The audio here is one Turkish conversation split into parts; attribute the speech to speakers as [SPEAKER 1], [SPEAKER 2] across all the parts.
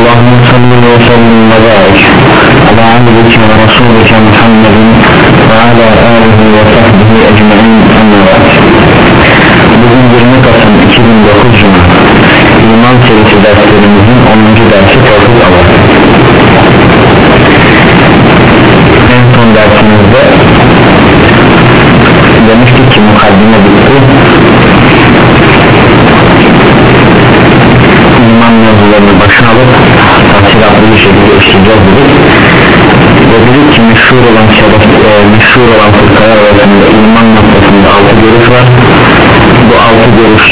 [SPEAKER 1] Allahümme salli ve sellim ve barik ala abidike ve rasulike Muhammedin ve ala alihi ve sahbihi ecmain Bugün 20 Kasım 2009 Cuma. İman serisi derslerimizin 10. dersi tevhid alır En son dersimizde demiştik ki mukaddime bitti. İman mevzularını başına alıp tafsilatlı bir şekilde işleyeceğiz dedik. Ve dedik ki meşhur olan şeref, e, meşhur olan fırkalar arasında iman noktasında altı görüş var. Bu altı görüş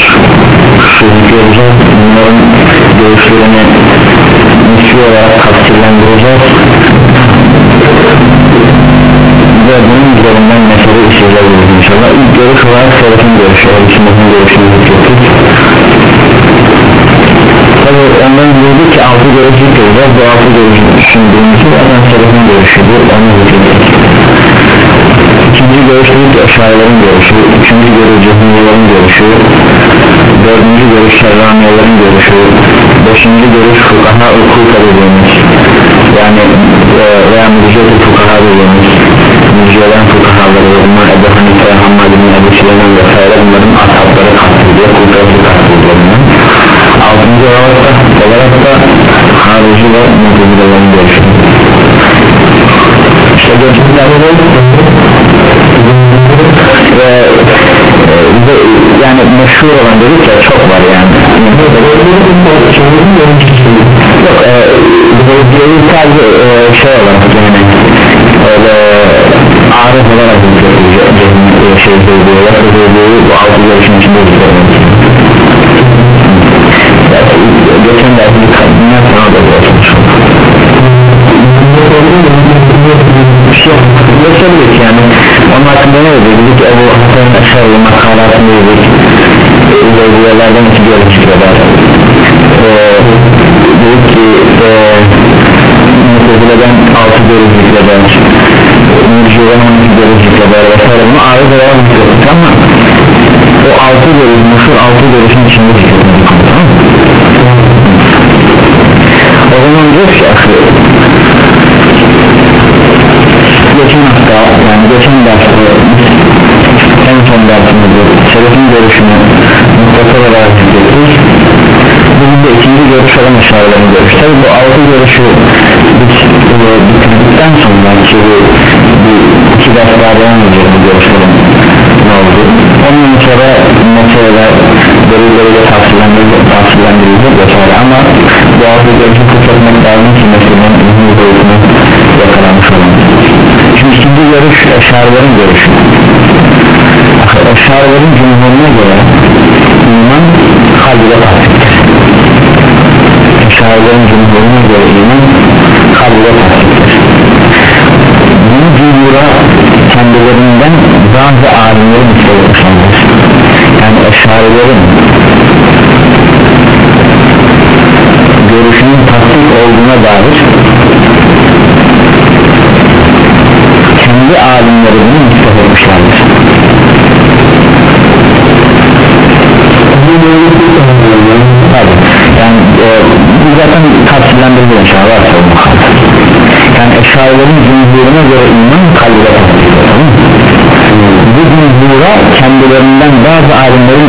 [SPEAKER 1] göreceğiz. Bunların görüşlerini meşhur olarak tafsirlendireceğiz. Ve bunun üzerinden mesele işleyeceğiz inşallah. İlk görüş olarak selefin görüşü Ehl-i görüşünü zikrettik Tabi ondan diyordu ki altı görüş zikrediyoruz bu altı görüş düşündüğümüzü zaten selefin görüşüdür onu zikrettik İkinci görüş ki eşarilerin görüşü Üçüncü görüş cehmiyerin görüşü Dördüncü görüş şerramiyerin görüşü Beşinci görüş fukaha ukuka dediğimiz Yani e, veya mücadele fukaha dediğimiz Mücadelen fukahaları Bunlar Ebu Hanife, Hammad bin Ebu Süleyman vesaire Bunların ashabları kastediyor Kukası kastediyor Altıncı olarak da, olarak da Harici ve mücadelerin görüşü İşte görüşlerinde ve, ve yani meşhur olan dedik ya çok var yani yok e, zevciyeyi sadece e, şey olarak yani öyle arif olarak e, şey zevciyeyi bu altı görüşün içinde geçen dersi bir kadınlar sana da görüşmüş şey geçebiliriz yani. Onun hakkında ne dedi? Dedik Ebu Hasan Eşarlı makalatını dedik Zevziyelerden iki görüş kadar ee, dedik ki Mutezile'den altı görüş kadar Mürciye'den on iki görüş kadar vesaire. Bunu ayrı olarak zikrettik ama o altı görüş meşhur altı görüşün içinde zikrettik tamam mı? O zaman diyor ki geçen hafta yani geçen derste en son dersimizde selefin görüşünü mutlaka olarak zikrettik bugün de ikinci görüş olan aşağıların görüş tabi bu altı görüşü e, bitirdikten sonra ki bir iki ders daha devam edeceğiz bu görüşlerin. ne oldu. Ondan sonra meseleler delilleriyle tavsiyelendirilecek tavsiyelendirilecek vesaire ama bu altı görüşü kurtarmak lazım ki meselenin ilmi boyutunu yakalamış olalım. Şimdi ikinci görüş eşarilerin görüşü. Eşarilerin cumhuruna göre iman kalbide tasdiktir eşarilerin cumhuruna göre iman kalbide tasdiktir bunu cumhura kendilerinden bazı alimlerin söylemişlerdir yani eşarilerin görüşünün tasdik olduğuna dair kendi alimleri bunu Tabii. yani e, zaten bazı alimleri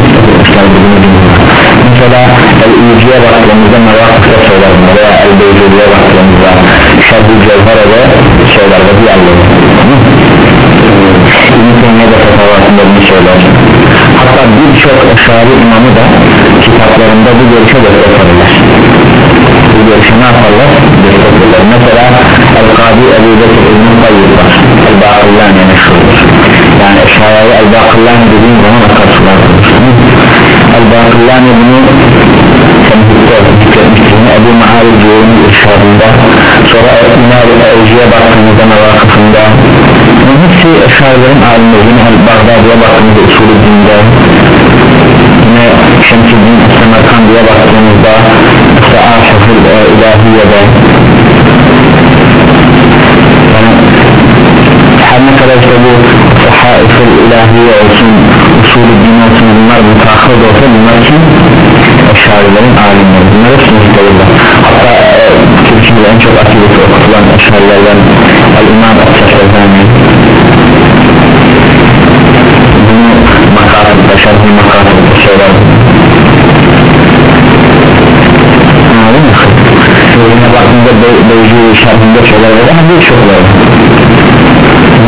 [SPEAKER 1] şeyler var ama birçok var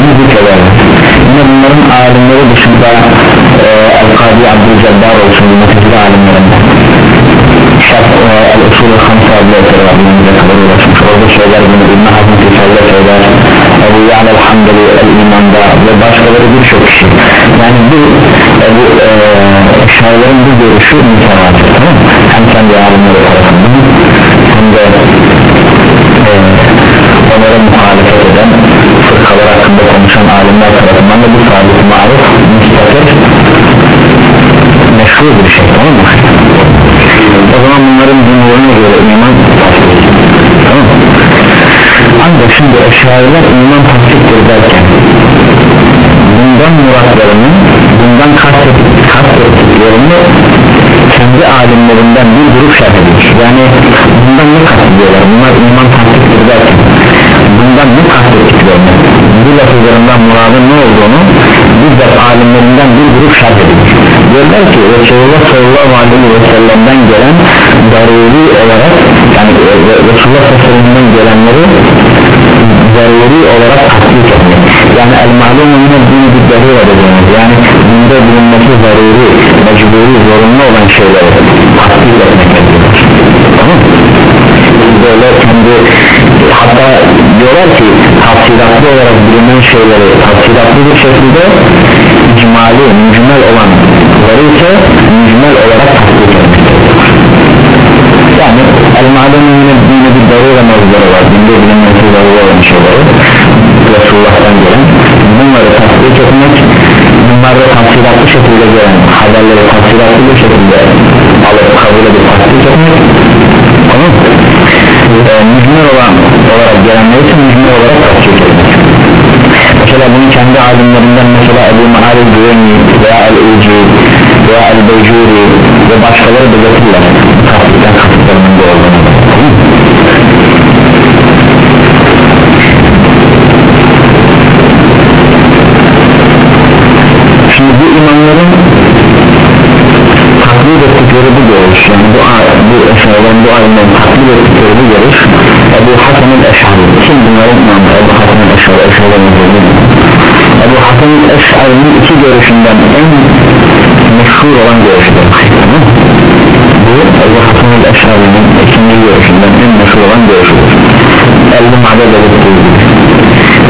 [SPEAKER 1] bunu birçok var. Yine bunların alimleri dışında e, El-Kadi Abdülcebbar olsun Mutezile alimlerinden Şart e, El-Usulü Hamsa adlı eseri var bunun kadar uğraşmış orada şeyler bunu İbn Hazm Tisal'da şeyler. Ebu Ya'l El-Hamdeli El-İman'da ve başkaları birçok kişi. Yani bu e, bu e, şairlerin bu görüşü mütevatir tamam hem kendi alimleri tarafından hem de onlara muhalefet eden fırkalar hakkında konuşan alimler tarafından da bu sabit maruf müstakil meşhur bir şey tamam mı? o zaman bunların dinlerine göre iman tamam mı? ancak şimdi eşariler iman tasdiktir derken bundan muratlarını bundan kastettiklerini kendi alimlerinden bir grup şerh ediyor yani bundan ne kastediyorlar bunlar iman tasdiktir derken bundan ne kastettiklerini bu lafızlarından muradın ne olduğunu bizzat alimlerinden bir grup şerh ediyor diyorlar ki Resulullah sallallahu aleyhi ve sellem'den gelen daruri olarak yani Resulullah sallallahu aleyhi ve sellem'den gelenleri zaruri olarak tatbik etmek. Yani el malum yine dini bir darura dediğimiz yani dinde bulunması zaruri mecburi zorunlu olan şeyleri tatbik etmek. Tamam böyle kendi hatta diyorlar ki tafsilatlı olarak bilinen şeyleri tafsilatlı bir şekilde icmali, mücmel olan ise mücmel olarak tatbik etmek yani el malum yine dini bir darura mevzuları var. Dinde bilinmesi zaruri olan şeyleri. Resulullah'tan gelen bunları tasdik etmek bunlarda tafsilatlı şekilde gelen haberleri tafsilatlı bir şekilde alıp kabul edip tasdik etmek tamam mı? Ee, mücmel olan olarak gelenleri ise mücmel olarak tasdik mesela bunu kendi alimlerinden mesela Ebu Ma'arif Güveni veya El-Uci veya El-Beycuri ve başkaları belirtirler tasdikten kasıtlarının da olduğunu şimdi bu imamların taklit ettikleri bu görüş yani bu, bu eserden bu alimlerin taklit ettikleri bu görüş Ebu Hasan'ın Eşari kim bunların imamı Ebu Hasan'ın Eşari Eşari'nin Ebu Hasan'ın Eşari'nin iki görüşünden en meşhur olan görüştür bu Ebu Hasan'ın Eşari'nin ikinci görüşünden en meşhur olan görüşüdür. Ma'da belirttiği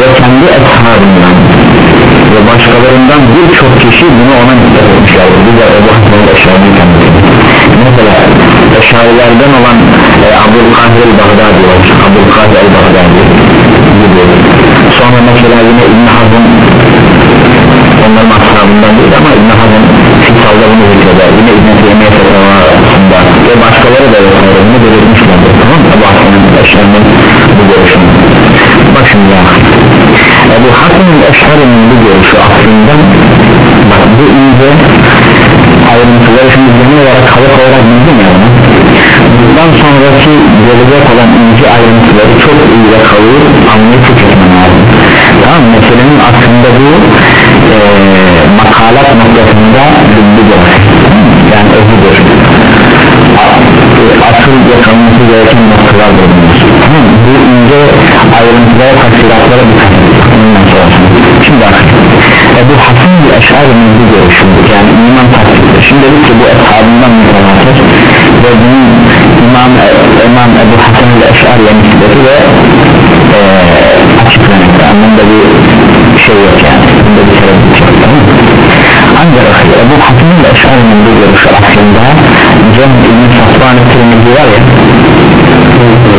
[SPEAKER 1] ve kendi eshabından ve başkalarından birçok kişi bunu ona nispet etmişlerdir bu da Ebu Eşari'nin kendisi mesela Eşarilerden olan e, Abdülkahir el-Baghdadi var. Abdülkahir el-Baghdadi gibi. Sonra mesela yine İbn Hazm onların ashabından değil ama İbn Hazm Fisal'da bunu zikreder. Yine İbn Teymiye Fetava'sında ve başkaları da bunu belirtmişlerdir tamam mı? Ebu Hasan'ın Eşari'nin bu görüşünü bak şimdi ya Ebu Hasan'ın Eşari'nin bu görüşü aslında bak bu ince ayrıntıları şimdi genel olarak kalıp olarak bildim ya bunu. Bundan sonraki gelecek olan ince ayrıntıları çok iyi ve kalıp anlayıp tüketmen lazım. Tamam meselenin aslında bu e, makalat noktasında bilgidir yani özüdür asıl yakalması gereken noktalardır bunlar. Bu ince ayrıntılara tafsiratlara dikkat bundan sonrasında şimdi bak Ebu Hasan bir eşari'nin bu görüşündür. Yani iman tasdiktir şimdi dedik ki bu eshabından mütevatir ve bunun İmam, İmam Ebu Hasan ile eşari'ye nispeti ve e, açıklanmakta anlamda bir şey yok yani. Bunda bir sebep yok? Ancak Ebu Hasan ile eşari'nin bu görüşü aslında Cem İbn Safvan Tirmizi var ya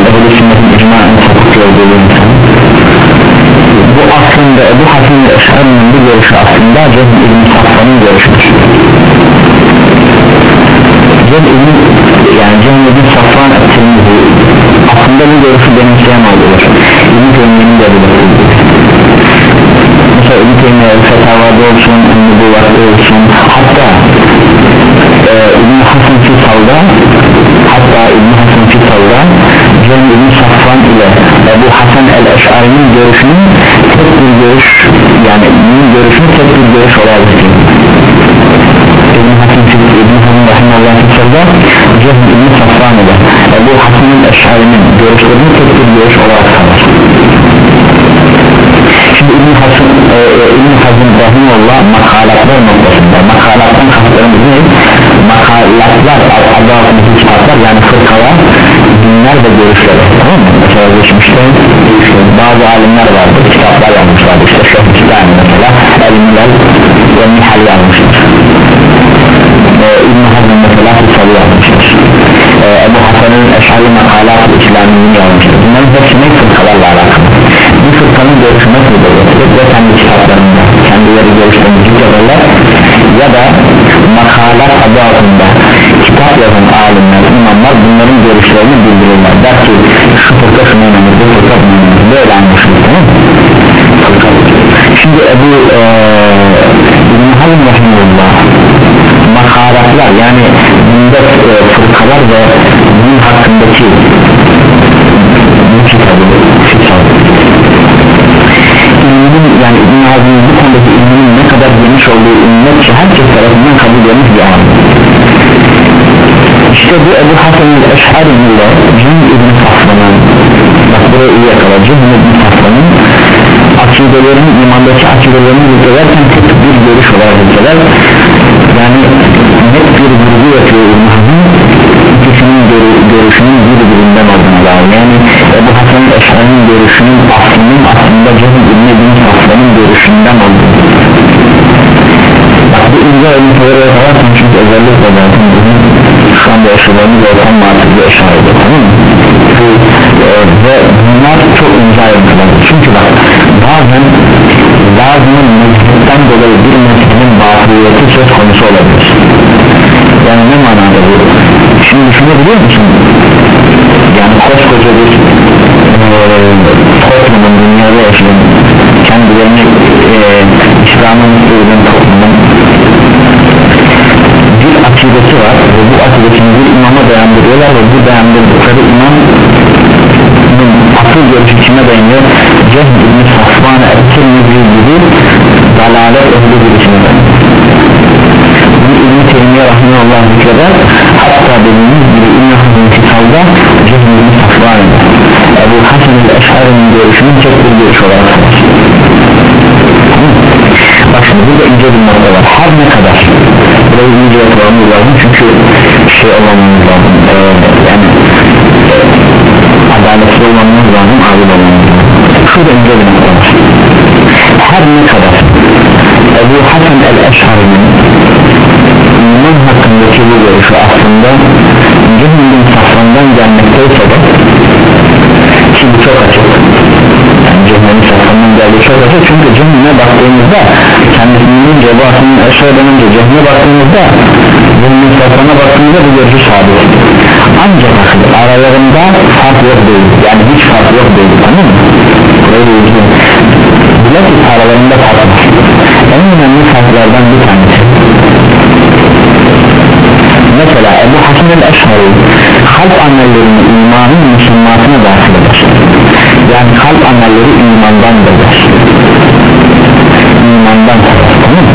[SPEAKER 1] Ebu Sünnet'in icmaen sapık olduğu insan. Bu aslında Ebu Hasan Eşari'nin bu görüşü aslında Cem İbn Safvan'ın görüşüdür. Cem İbn yani Cem İbn Safvan Tirmizi aslında bu görüşü benimseyen olur İbn Teymiye'nin de belirtildi mesela İbn Teymiye Fetavada olsun Nübüvvat'ta olsun hatta e, İbn Hasan Fisal'da hatta İbn Hasan Fisal'da Cem İbn Safvan ile Ebu Hasan el-Eş'ari'nin görüşünün tek bir görüş yani bunun görüşünü tek bir görüş olarak İbn Hasan Fisal'da İbn Hasan Rahimahullah Fisal'da Cem İbn Safvan ile Ebu Hasan el-Eş'ari'nin görüşlerini tek bir görüş olarak kalır. Şimdi İbn Hasan e, e, İbn Hazm Rahimullah makalatlar noktasında makalattan kastlarımız ne? Makalatlar adı altındaki kitaplar yani fırkalar dinler ve görüşler tamam mı? Mesela geçmişte bazı alimler vardı kitaplar yazmışlar işte Şeyh İslam mesela Elmiler ve Nihal yazmışlar ee, İbn Hazm mesela Hüsalı yazmışlar ee, Ebu Hasan'ın Eşari Makalat İslami'ni yazmışlar bunların hepsi ne fırkalarla alakalı fırkanın görüşü nasıl olur ya kendi kitaplarında kendileri görüşlerini zikrederler ya da makalat adı altında kitap yazan alimler imamlar bunların görüşlerini bildirirler. Der ki şu fırka şuna inanır bu fırka buna inanır böyle anlaşılır şimdi Ebu ee, İbn Hazm Rahimullah makalatlar yani bunda e, fırkalar ve bunun hakkındaki bu kitabı ilminin yani İbn Hazm'in bu konudaki ilminin ne kadar geniş olduğu ümmetçe herkes tarafından kabul edilmiş bir an işte bu Ebu Hasan el-Eş'ari ile Cin İbn Safran'ın bak buraya iyi yakala Cin İbn Safran'ın akidelerini imandaki akidelerini zikrelerken tek bir görüş olarak zikreler yani net bir vurgu yapıyor İbn Hazm ikisinin görü, görüşünün birbirinden olduğuna dair yani Ebu Hasan Eşra'nın görüşünün aslının aslında Cehil İbni Bin Safran'ın görüşünden olduğu bak bu ince ayrıntıları yaparsan çünkü özellikle zaten bizim şu anda yaşadığımız ortam mantıklı eşarıydı tamam mı? Bu, e, ve bunlar çok ince ayrıntılar çünkü bak bazen bazının mezhetten dolayı bir mezhebin batıliyeti söz konusu olabilir yani ne manada bu? Şimdi düşünebiliyor musun? Yani koskoca bir toplumun dünyada yaşayan kendilerini e, İslam'ın uygun toplumun bir akidesi var ve bu akidesini bir imama dayandırıyorlar ve bu dayandırdıkları imam akıl görüşü kime dayanıyor? Cehm İbni Safvan'a Erkirmizi gibi dalalet ehli birisine dayanıyor İbni Teymiye Rahmanullah zikreder hatta dediğimiz gibi İbni Hazım Kital'da Cehm İbni Safvan'a Ebu Hasan el-Eşari'nin görüşünün tek bir görüş olarak bak burada ince bir nokta var. Her ne kadar burayı iyice yapmamız lazım çünkü şey olmamız lazım. Ee, yani adaletli olmamız lazım adil olmamız lazım. Şurada ince bir nokta var. Her ne kadar Ebu Hasan el-Eşhari'nin iman hakkındaki bu görüşü aslında Cümle'nin safrandan gelmekteyse de ki bu çok açık. Yani Cümle'nin safrandan geldiği çok açık. Çünkü Cümle'ne baktığımızda kendisinin cevabının eşyadan önce Cümle'ne baktığımızda Cümle'nin safrana baktığımızda bu görüşü sabit. Ancak aralarında fark yok değil. Yani hiç fark yok değil tamam mı? Böyle ilgili bilakis aralarında fark var. En önemli farklardan bir tanesi mesela Ebu Hasan el-Eşhari kalp amellerini imanın müslümanına dahil eder yani kalp amelleri imandandır imandan tamam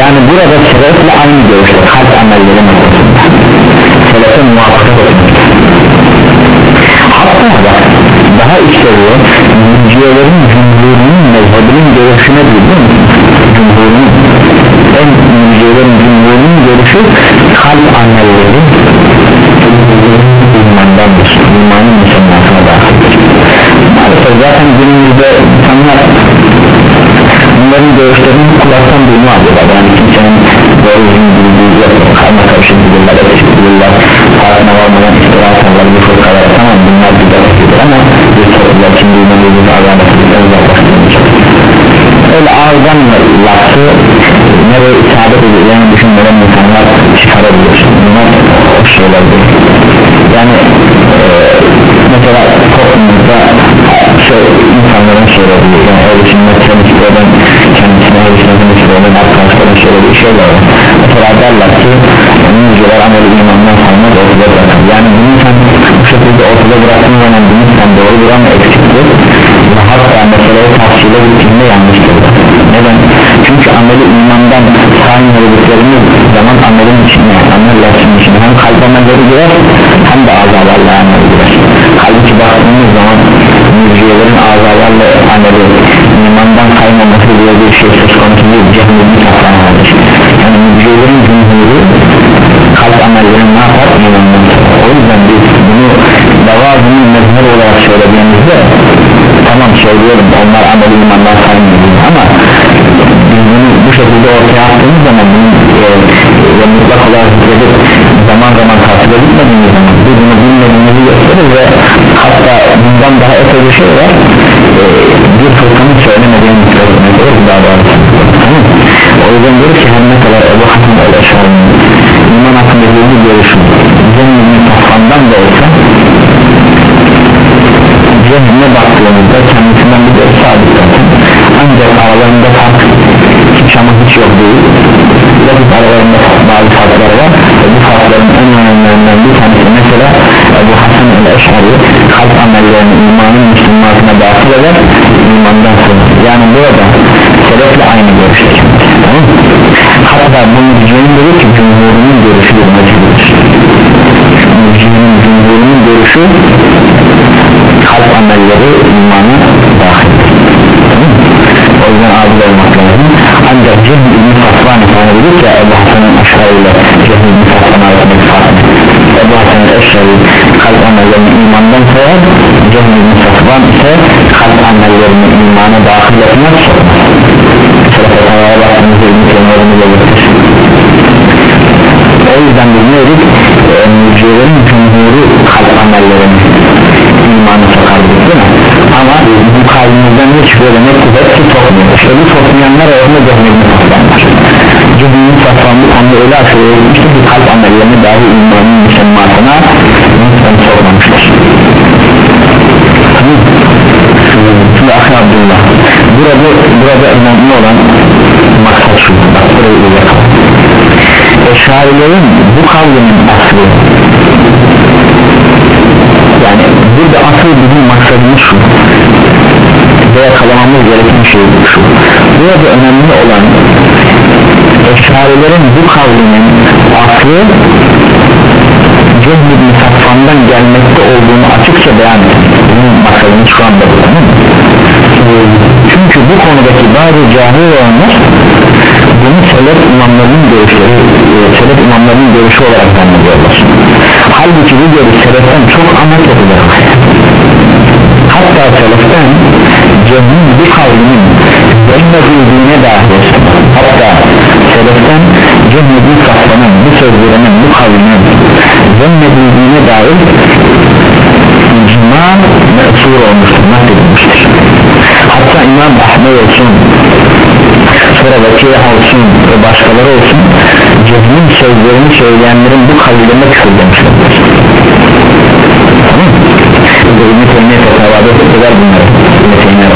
[SPEAKER 1] yani burada sebeple aynı görüşte kalp amelleri noktasında. Selefe etmek hatta da daha içeriye müciyelerin cumhurunun mezhebinin görüşüne mi? cumhurunun en amelleri imandandır. İmanın müsemmasına dahildir maalesef zaten günümüzde insanlar bunların görüşlerini kulaktan duyma alıyorlar. Yani kimsenin doğru düzgün bildiği yok. Karma karışık bilirler eksik bilirler. Farkına varmadan iftira atarlar bu fırkalara tamam bunlar güzel ama bir toplumlar kim duymalıyız adaletlilikten uzaklaştırmayacak öyle ağızdan lafı nereye isabet edeceğini düşünmeden insanlar çıkarabilir bunlar o şeyler değil yani e, mesela toplumumuzda şey, insanların söylediği yani öyle kendisine öyle temizliğinden arkadaşların söylediği şeyler var. Mesela derler ki müjdeler ameli imandan kalmaz ortada bırakır yani bunu sen bu şekilde ortada bıraktığın zaman bunu sen doğru buran eksiktir. Ve hatta meseleyi tavsiyle gittiğinde yanlıştır. Neden? çünkü ameli imandan saymıyorduklarımız zaman amelin içine amel lafının içine hem kalp amelleri girer hem de azalarla amel girer. Halbuki baktığımız zaman müjiyelerin azalarla ameli imandan kaymaması diye bir şey söz konusu değil cehennemi saklanmadır yani müjiyelerin cümhuri kalp amellerini ne yapar? İmandan o yüzden biz bunu davazının mezhur olarak söylediğimizde tamam söylüyorum onlar ameli imandan saymıyor ama biz bunu bu şekilde ortaya attığımız zaman bunun e, mutlak olarak zaman zaman takip edilmediğimiz zaman biz bunu bilmediğimizi gösterir ve hatta bundan daha öte bir şey var. E, bir fırkanın söylemediğini söylemek olur daha doğrusu tamam. O yüzden diyor ki her ne kadar Ebu Hasan el-Eşar'ın iman hakkında bir görüşü cennetin tafkandan da olsa cehenneme baktığımızda kendisinden bir de sabit ancak aralarında fark ama hiç yok değil. Vakit aralarında bazı farklar var. Ve bu farkların en önemlilerinden bir tanesi mesela Ebu Hasan el-Eşari kalp amellerini imanın müslümanına dahil eder imandan sonra. Yani burada sebeple aynı görüşte tamam hatta bu mücadelenin dedi ki cumhurunun görüşü bir mecbudur mücadelenin cumhurunun görüşü kalp amelleri imana dahil. O yüzden adil olmak lazım ancak Cehd İbni Safvan efendim dedik ya Ebu Hasan'ın aşağı ile Cehd İbni Safvan arasındaki fark Ebu Hasan'ın aşağı kalp amellerini imandan sayar Cehd İbni Safvan ise kalp amellerini imana dahil etmez. Mesela fetavaya baktığımızda İbni Teymiye'ni belirtir o yüzden biz ne dedik? E, mücadelerin cumhuru kalp amellerini imanı sokar değil mi? Ama bu kalbimizden hiç böyle ne kuvvet ki sokmuyor işte bu sokmayanlar arasında cehennemi saklanlar cehennemi saklan bu konuda öyle aşırı edilmiştir ki kalp amellerini dahi imanın müsemmasına lütfen sokmamıştır şimdi Akın Abdullah burada, burada önemli olan maksat şu. Bak burayı uzatalım Eşarilerin bu kavlinin aslı yani burada asıl bizim maksadımız şu. Ve yakalamamız gereken şey şu. Burada önemli olan eşarilerin bu kavlinin aslı Cehd ibn Safvan'dan gelmekte olduğunu açıkça beyan bunun maksadımız şu anda bu tamam mı? çünkü bu konudaki bazı cahil olanlar bunu selef imamlarının görüşleri selef imamlarının görüşü olarak zannediyorlar halbuki bu görüş seleften çok ama çok uzak hatta seleften cehmin bir kavlinin zemmedildiğine dahi hatta seleften cehmedil saflanın bu sözlerinin bu kavlinin zemmedildiğine dair icma me'sur olmuştur nakledilmiştir hatta İmam Ahmet olsun sonra Vakiye olsun ve başkaları olsun cehmin sözlerini söyleyenlerin bu kavlilerine küfür demişlerdir tamam mı? İbn-i Teymiye fetavada eder bunları İbn-i Teymiye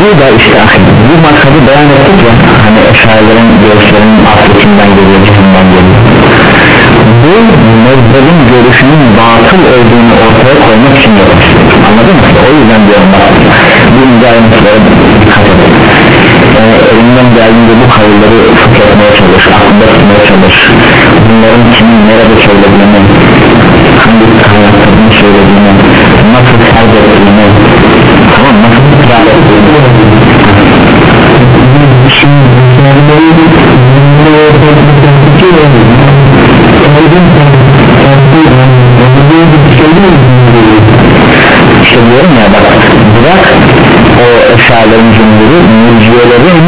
[SPEAKER 1] bu da işte bu maksadı beyan ettik ya hani eşarilerin görüşlerinin aslı geliyor cehimden geliyor bu mezhebin görüşünün batıl olduğunu ortaya koymak için yapmış anladın mı? o yüzden diyorum bak bu ayrıntılara dikkat edin yani elimden geldiğinde bu kavulları fıkretmeye çalış aklında tutmaya çalış. Bunların kimin nerede söylediğini hangi kaynaklarını söylediğini nasıl terk ettiğini tamam nasıl ısrar ettiğini. İşte diyorum ya bak bırak o eşyaların cümleleri mürciyelerin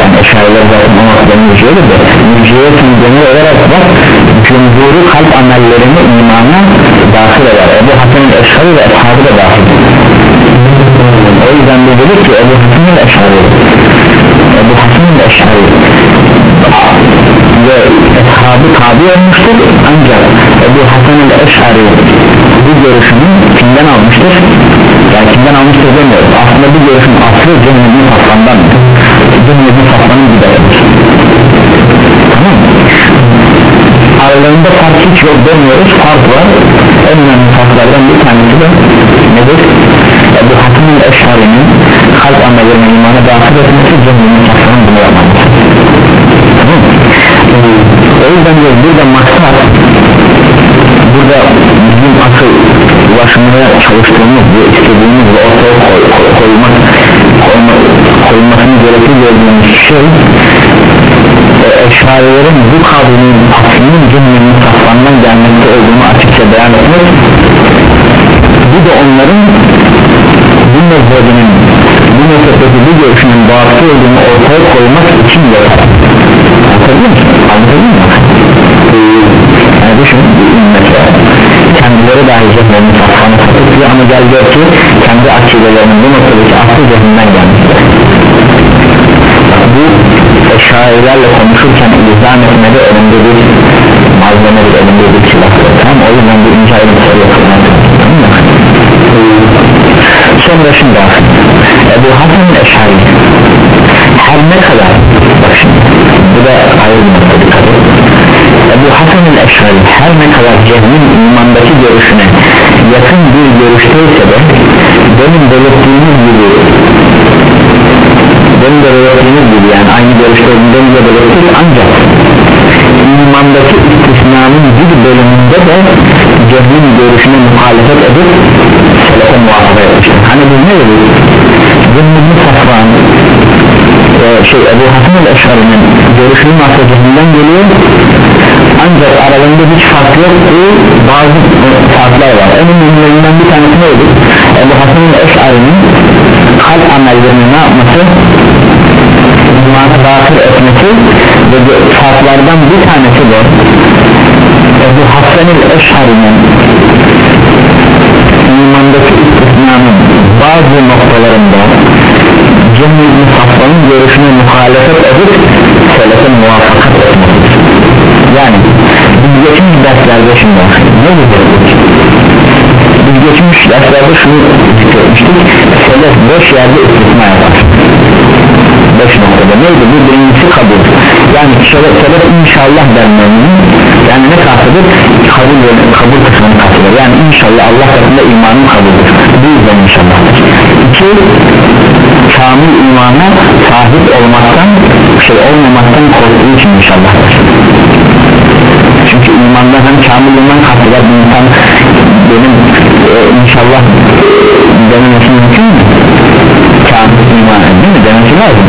[SPEAKER 1] yani eşyalar zaten o noktada mürciyedir de mürciyetin genel olarak bak cumhuru kalp amellerini imana dahil eder. Ebu Hasan'ın eşyalı ve eshabı da dahil o yüzden de dedik ki Ebu Hasan'ın Eşari Ebu Hasan'ın Eşari ve eshabı tabi olmuştur. Ancak Ebu Hasan'ın Eşari bu görüşünü kimden almıştır? Yani kimden almıştır demiyoruz aslında bu görüşün aslı Cemil'in Safran'dan Cemil'in Safran'ın gideridir tamam. Aralarında fark hiç yok demiyoruz. Fark var. En önemli farklardan bir tanesi de nedir? Ebu Hatim'in Eşhari'nin kalp amellerine imana dahil etmesi cemilinin safranın bunu? O yüzden diyoruz burada maksat burada bizim asıl ulaşmaya çalıştığımız ve istediğimiz ve ortaya koy, koy, koymak koyma, koymasını gerekli gördüğümüz şey e, eşarilerin bu kavlinin aslının cümlenin safrandan gelmekte olduğunu açıkça beyan etmek. Bu da onların bu mezhebinin bu mezhebdeki bu görüşünün batı olduğunu ortaya koymak için yapar anlatabiliyor musun? anlatabiliyor musun? Ee, yani düşün mesela kendileri dahi cehennemi safranı satıp ama gel gör ki kendi akidelerinin bu noktadaki aslı cehennemden gelmiştir bu şairlerle konuşurken izah etmede önünde bir malzeme bir önünde bir silah tamam o yüzden bu ince yapılmak tamam mı? sonra şimdi Ebu Hasan Eşari her ne kadar bak bu da ayrı bir nokta dikkat et. Ebu Hasan Eşari her ne kadar cehmin imandaki görüşüne yakın bir görüşteyse de benim belirttiğimiz gibi benim de belirttiğimiz gibi yani aynı görüşte olduğunu da belirttik ancak imandaki istisnanın bir bölümünde de cehmin görüşüne muhalefet edip selefe muhafaza etmiştir hani biz ne dedik cehmin safran e, şey Ebu Hasan el-Eşari'nin görüşünün cehminden geliyor. Ancak aralarında hiç fark yok bazı farklar var. En önemlilerinden bir tanesi neydi? Ebu Hasan el-Eşari'nin kalp amellerini ne yapması? Dahil etmesi ve farklardan bir tanesi de Ebu Hasan el-Eşari'nin imandaki istisnanın bazı noktalarında Cemil ibn Safran'ın görüşüne muhalefet edip selefe muvaffakat etmesidir yani biz geçmiş derslerde şimdi ne diyeceğiz biz geçmiş derslerde şunu zikretmiştik selef beş yerde istisna yapar beş noktada. Neydi bu? Birincisi kabul. Yani selef, selef inşallah dermenin yani ne kastıdır kabul, kabul kısmını kastıdır yani inşallah Allah katında imanın kabuldur bu yüzden inşallah. İki kamil imana sahip olmaktan şey olmamaktan korktuğu için inşallah. Çünkü imandan hem kamil iman kasteder insan benim e, inşallah dememesi mümkün mü? kamil iman değil mi? demesi lazım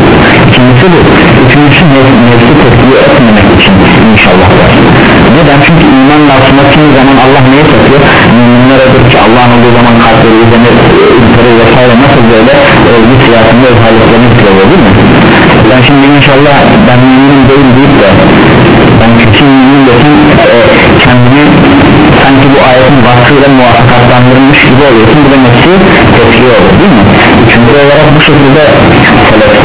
[SPEAKER 1] ikincisi bu üçüncüsü nef nefsi tesliye etmemek için inşallah var neden? çünkü iman lafına kimi zaman Allah neye satıyor? müminlere diyor ki Allah'ın olduğu zaman kalpleri üzerine ülkeleri vesaire nasıl böyle ölgü siyasında özelliklerini tutuyor değil mi? ben şimdi inşallah ben müminim değil deyip de ben küçük müminim desin e, kendini sanki bu ayetin vasfıyla muvaffakatlandırılmış gibi oluyorsun bu da nefsi olur değil mi? üçüncü olarak bu şekilde selef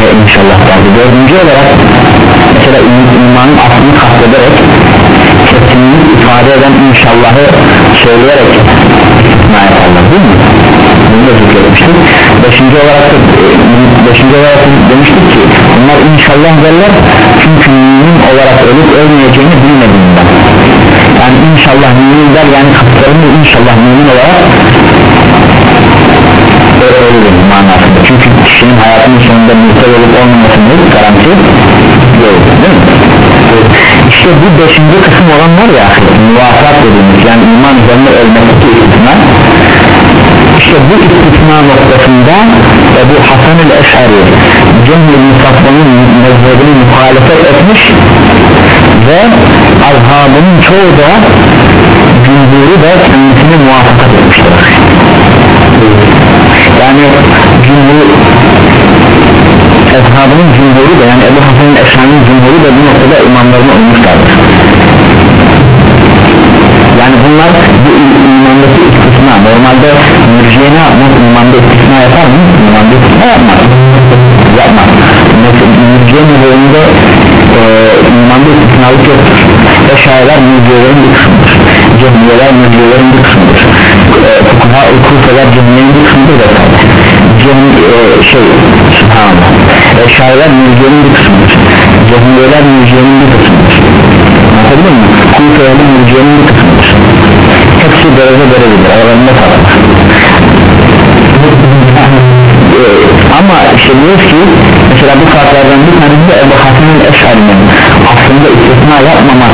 [SPEAKER 1] e, inşallah vardı dördüncü olarak mesela imanın aslını kastederek kesinlik ifade eden inşallahı söyleyerek istisna yaparlar değil mi? bunu da zikretmiştik beşinci olarak da, beşinci olarak demiştik ki bunlar inşallah derler çünkü mümin olarak ölüp ölmeyeceğini bilmediğinden yani inşallah mümin der yani kapılarını inşallah mümin olarak ölür manasında çünkü kişinin hayatının sonunda mutlu olup olmamasının garanti yok değil mi? işte bu beşinci kısım olan var ya muvafat dediğimiz yani iman üzerine ölmekteki istisna işte bu istisna noktasında Ebu Hasan el-Eşari Cemil Mustafa'nın mezhebini muhalefet etmiş ve azhabının çoğu da cumhuru da kendisine muvaffakat etmiştir yani cumhur Eshabının cumhuru da yani Ebu Hasan'ın Eşha'nın cumhuru da bu noktada imamlarına uymuşlardır yani bunlar bu imandaki istisna normalde mürciye ne yapmaz imanda istisna yapar mı? İmanda istisna yapmaz. Yapmaz. Mürciye mezhebinde e, imanda istisnalık yoktur. Eşareler mürciyelerin bir kısmıdır. Cehmiyeler mürciyelerin bir kısmıdır. E, fukuha ukufeler cehmiyenin bir kısmıdır da Cehm, e, şey subhanallah. Eşareler mürciyenin bir kısmıdır. Cehmiyeler mürciyenin bir kısmıdır. Anladın mı? kufe'nin mürciyenin bir kısmıdır. Hepsi derece derecedir. Aralarında kalır ama işte ki mesela bu farklardan bir tanesi de Ebu Hasan'ın Eşari'nin aslında istisna yapmama,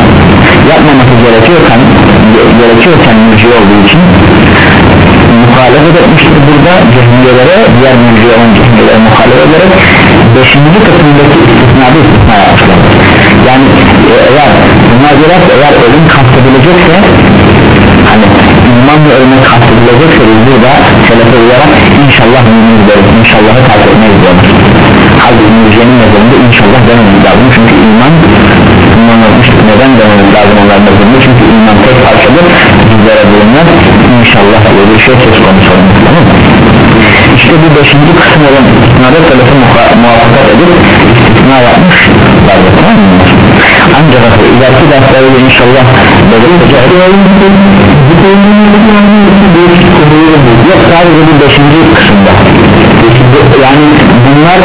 [SPEAKER 1] yapmaması gerekiyorken gerekiyorken mürciye olduğu için muhalefet etmiştir burada cehmiyelere diğer mürciye olan cehmiyelere muhalefet ederek 5. kısımdaki istisnada istisna yapmışlar yani e, eğer bunlar diyorlar eğer ölüm kastedilecekse hani imanla ölmek kastedilecekse biz burada selefe uyarak inşallah mümin deriz inşallahı takip etmeyiz diyorlar halbuki mürciyenin mezarında inşallah dememiz lazım. Çünkü iman iman olmuştur neden dememiz lazım onların mezarında çünkü iman tek parçadır. Bizlere bulunmaz inşallah diye bir şey söz konusu olmuş tamam mı? işte bu beşinci kısım olan istisnada selefe muvaffakat edip istisna yapmışlar tamam mı? ancak ileriki derslerde inşallah belirteceğiz yok sadece bu beşinci kısımda. Yani bunlar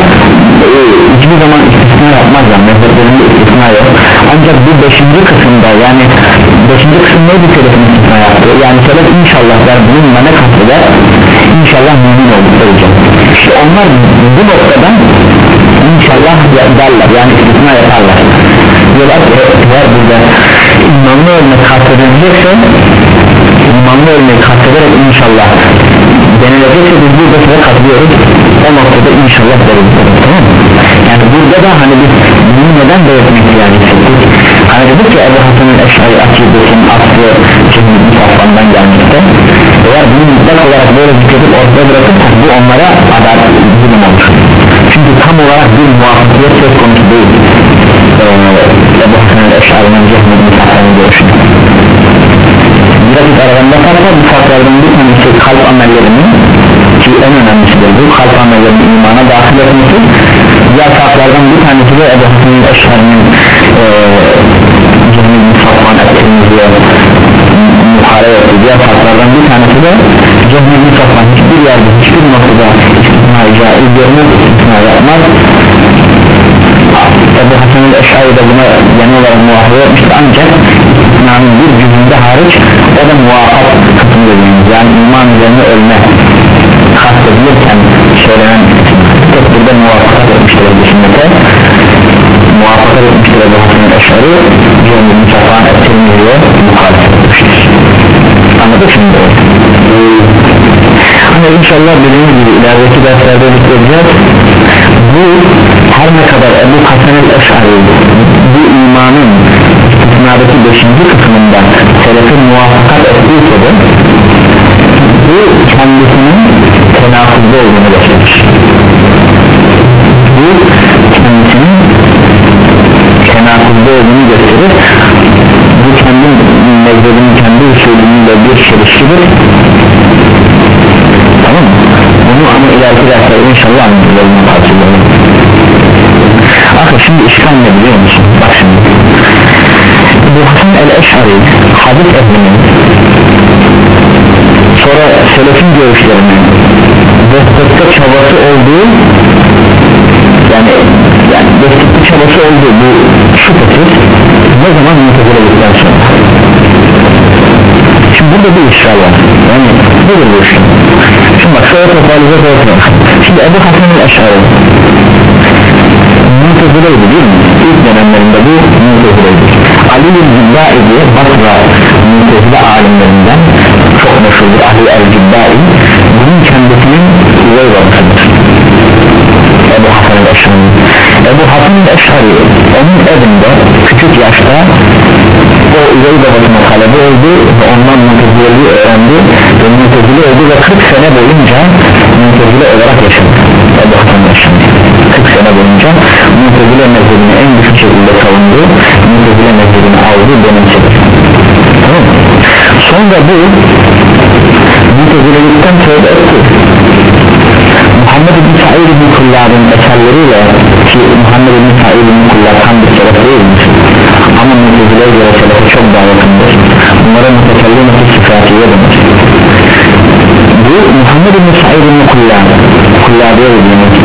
[SPEAKER 1] e, hiçbir zaman istisna yapmazlar mezheplerinde istisna yok. Ancak bu beşinci kısımda yani beşinci kısım neydi selefin istisna yaptı yani selef inşallah der bununla ne kasteder inşallah mümin olacak. İşte onlar bu noktadan inşallah derler yani istisna yaparlar. Diyorlar ki eğer burada imanlı ölmek kastedilecekse imanlı ölmeyi kastederek inşallah denilecekse biz burada size katılıyoruz. O noktada inşallah deriz tamam yani burada da hani biz bunu neden belirtmek yani hissettik hani dedik ki Ebu Hasan'ın Eşari akidesinin aslı cehennemi saflarından gelmekte. Eğer bunu mutlak olarak böyle zikredip ortaya bırakırsak bu onlara adalet zulüm olur çünkü tam olarak bir muvaffakiyet söz konusu değil. Ee, Ebu Hasan'ın Eşari'nin cehennemi saflarının görüşünü biraz aralarında fark var bu farklardan bir tanesi kalp amellerinin ki en önemlisidir bu kalp amellerinin imana dahil etmesi. Diğer farklardan bir tanesi de Ebu Hasan'ın Eşhari'nin Cemil Safvan Ettirmizi'ye muharebe ettiği diğer farklardan bir tanesi de Cemil Safvan hiçbir yerde hiçbir noktada istisna caiz görmez istisna yapmaz Ebu Hasan'ın Eşhari de buna genel olarak muhafaza etmiştir ancak istisnanın bir cüzünde hariç o da muvaffak kısmı dediğimiz yani iman üzerine ölme kastedilirken söylenen tek burada muvaffakat etmiştir bu sünnete muvaffakat etmiştir Ebu Hasan'ın Eşhari Cemil Musafan Ettirmizi'ye muhalefet etmiştir. Anladık şimdi. Ama inşallah dediğimiz gibi ilerideki derslerde zikredeceğiz bu her ne kadar Ebu Hasan el-Eşari bu imanın istisnadaki 5. kısmında selefin muvaffakat ettiyse de bu kendisinin tenakuzda olduğunu gösterir bu kendisinin tenakuzda olduğunu gösterir bu kendi mezhebinin kendi usulüyle bir çelişkidir? Bunu ama ileriki derslerde inşallah parçalarını Akıl şimdi işgal ne biliyor musun? Bak şimdi. Bu Hasan el-Eşari hadis ehlinin sonra selefin görüşlerinin destekte çabası olduğu yani yani destekte çabası olduğu bu şüphesiz ne zaman mutezelelikten sonra. Şimdi burada bir işgal var yani. Nedir bu işgal şimdi bak şöyle toparlayacak olsun şimdi Ebu Hasan el-Eşari Mutezileydi değil mi? İlk dönemlerinde bu Mutezileydi Ali el-Cibbai diye Basra Mutezile alimlerinden çok meşhurdur Ali el-Cibbai bunun kendisinin üvey babasıdır Ebu Hasan el-Eşari Ebu Hasan el-Eşari onun evinde küçük yaşta o üvey babasına talebe oldu ve ondan Mutezileliği öğrendi. Ve Mutezile oldu ve 40 sene boyunca Mutezile olarak yaşadı Ebu Hasan el-Eşari 40 sene boyunca Mutezile mezhebini en güçlü şekilde savundu Mutezile mezhebini aldı benimsedi tamam sonra bu Mutezilelikten tövbe etti Muhammed bin Sa'id bin Kullab'ın eserleriyle ki Muhammed bin Sa'id bin Kullab tam bir selef değilmiş ama Mutezile'ye göre selefe çok daha yakındır. Bunlara mutekellim eti sıfatiye denir bu Muhammed bin Sa'id bin Kullab Kullab'ya dediğimiz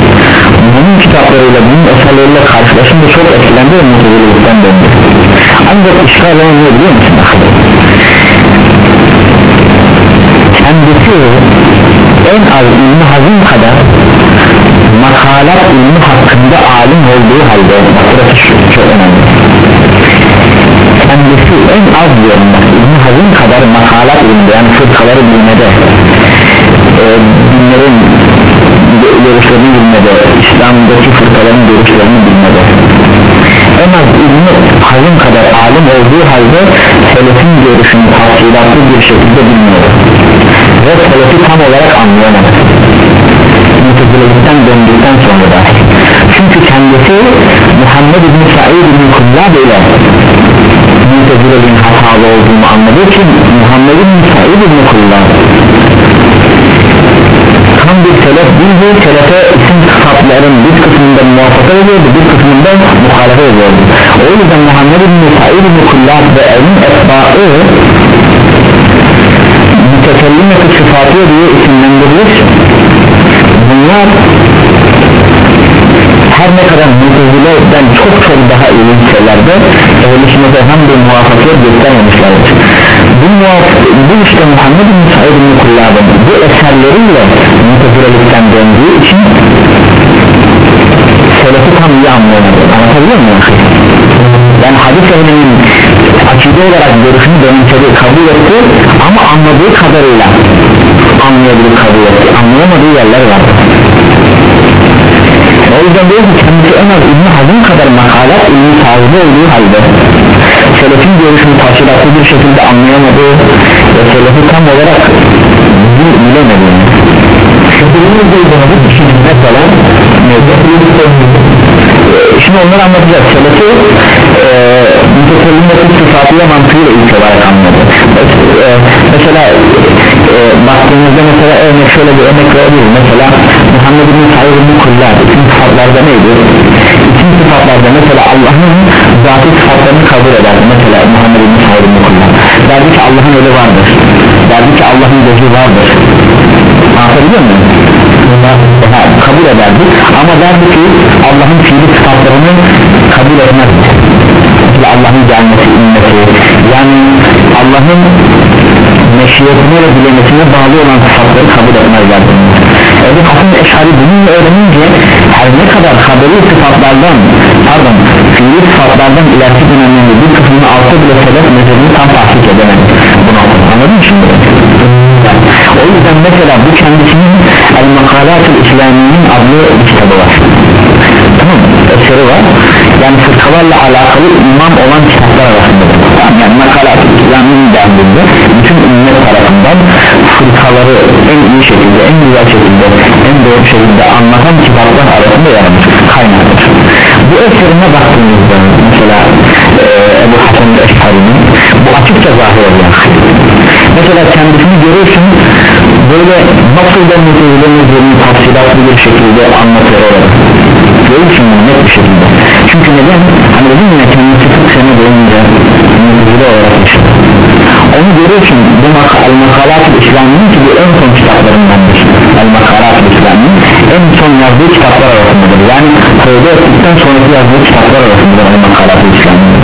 [SPEAKER 1] bunun kitaplarıyla bunun eserleriyle karşılaşınca çok etkilendi ve Mutezile'likten döndü. Ancak işgal ne biliyor musun? kendisi en az ilmi hazım kadar makalat ilmi hakkında alim olduğu halde burası çok önemli. Kendisi en az diyorum bak ilmi hazım kadar makalat ilminde yani fırkaları bilmede e, dinlerin görüşlerini bilmede İslam'daki fırkaların görüşlerini bilmede. En az ilmi hazım kadar alim olduğu halde selefin görüşünü tafsilatlı bir şekilde bilmiyor ve selefi tam olarak anlayamadı. Mutezilelikten döndükten sonra da. Çünkü kendisi Muhammed bin Sa'id bin Kullab ile mutezileliğin hatalı olduğunu anladığı için Muhammed bin Sa'id bin Kullab tam bir selef değil selefe isim sıfatların bir kısmında muvaffaka ediyordu bir kısmında muhalefe ediyordu o yüzden Muhammed bin Sa'id bin Kullab ve evin etbaı mütekellimeti sıfatı diye isimlendirilir bunlar her ne kadar mutezileden çok çok daha iyi şeylerde ehl-i sünnete hem bir muvaffakiyet göstermemişlerdir bu, bu işte Muhammed bin Said bin Kullab'ın bu eserleriyle mutezilelikten döndüğü için selefi tam iyi anlayamadı anlatabiliyor muyum? yani hadis ehlinin akide olarak görüşünü benimsedi kabul etti ama anladığı kadarıyla. Anlayabilir kabul etti. Anlayamadığı yerler var. O yüzden diyor ki kendisi en az ilmi hazım kadar makalat ilmi sahibi olduğu halde. Selefin görüşünü taşıratlı bir şekilde anlayamadığı ve selefi tam olarak bilemedi mesela şimdi onları anlatacağız. Selefi e, mütesellimeti sıfatıyla mantığıyla ilk olarak anladı e, mesela e, baktığımızda mesela örnek şöyle bir örnek verebiliriz mesela Muhammed bin Sayyid bin Kullar isim sıfatlarda neydi? isim sıfatlarda mesela Allah'ın zatı sıfatlarını kabul eder. Mesela Muhammed bin Sayyid bin Kullar derdi ki Allah'ın eli vardır. Derdi ki Allah'ın gözü vardır. Anlatabiliyor muyum? Ha, kabul ederdi ama derdi ki Allah'ın fiili sıfatlarını kabul etmez Allah'ın gelmesi inmesi yani Allah'ın meşiyetine ve dilemesine bağlı olan sıfatları kabul etmezler Ebu Hasan Eşari bununla öğrenince her ne kadar haberi sıfatlardan pardon fiili sıfatlardan ileriki dönemlerinde bir kısmını alsa bile sebep mezhebini tam tahkik edemedi bunu anladın mı şimdi? o yüzden mesela bu kendisinin El Makalat-ı İslami'nin adlı bir kitabı var eseri var. Yani fırkalarla alakalı imam olan kitaplar arasında. Tamam yani Makalat-ı İslami'nin dendiğinde bütün ümmet tarafından fırkaları en iyi şekilde en güzel şekilde en doğru şekilde anlatan kitaplar arasında yer almış kaynaktır bu eserine baktığımızda mesela e, Ebu Hasan Eşhari'nin bu açıkça zahir oluyor mesela kendisini görürsün böyle nasıl da mütezilemizlerini tafsilatlı bir şekilde anlatıyor. olarak görürsün bunu net bir şekilde. Çünkü neden? Hani dedim ya kendisi 40 sene boyunca mütezile olarak yaşadı onu görürsün bu mak el makalat-ı İslami'nin ki bu en son kitaplarındandır el makalat-ı İslami'nin en son yazdığı kitaplar arasındadır. Yani tövbe ettikten sonraki yazdığı kitaplar arasındadır el makalat-ı İslami'nin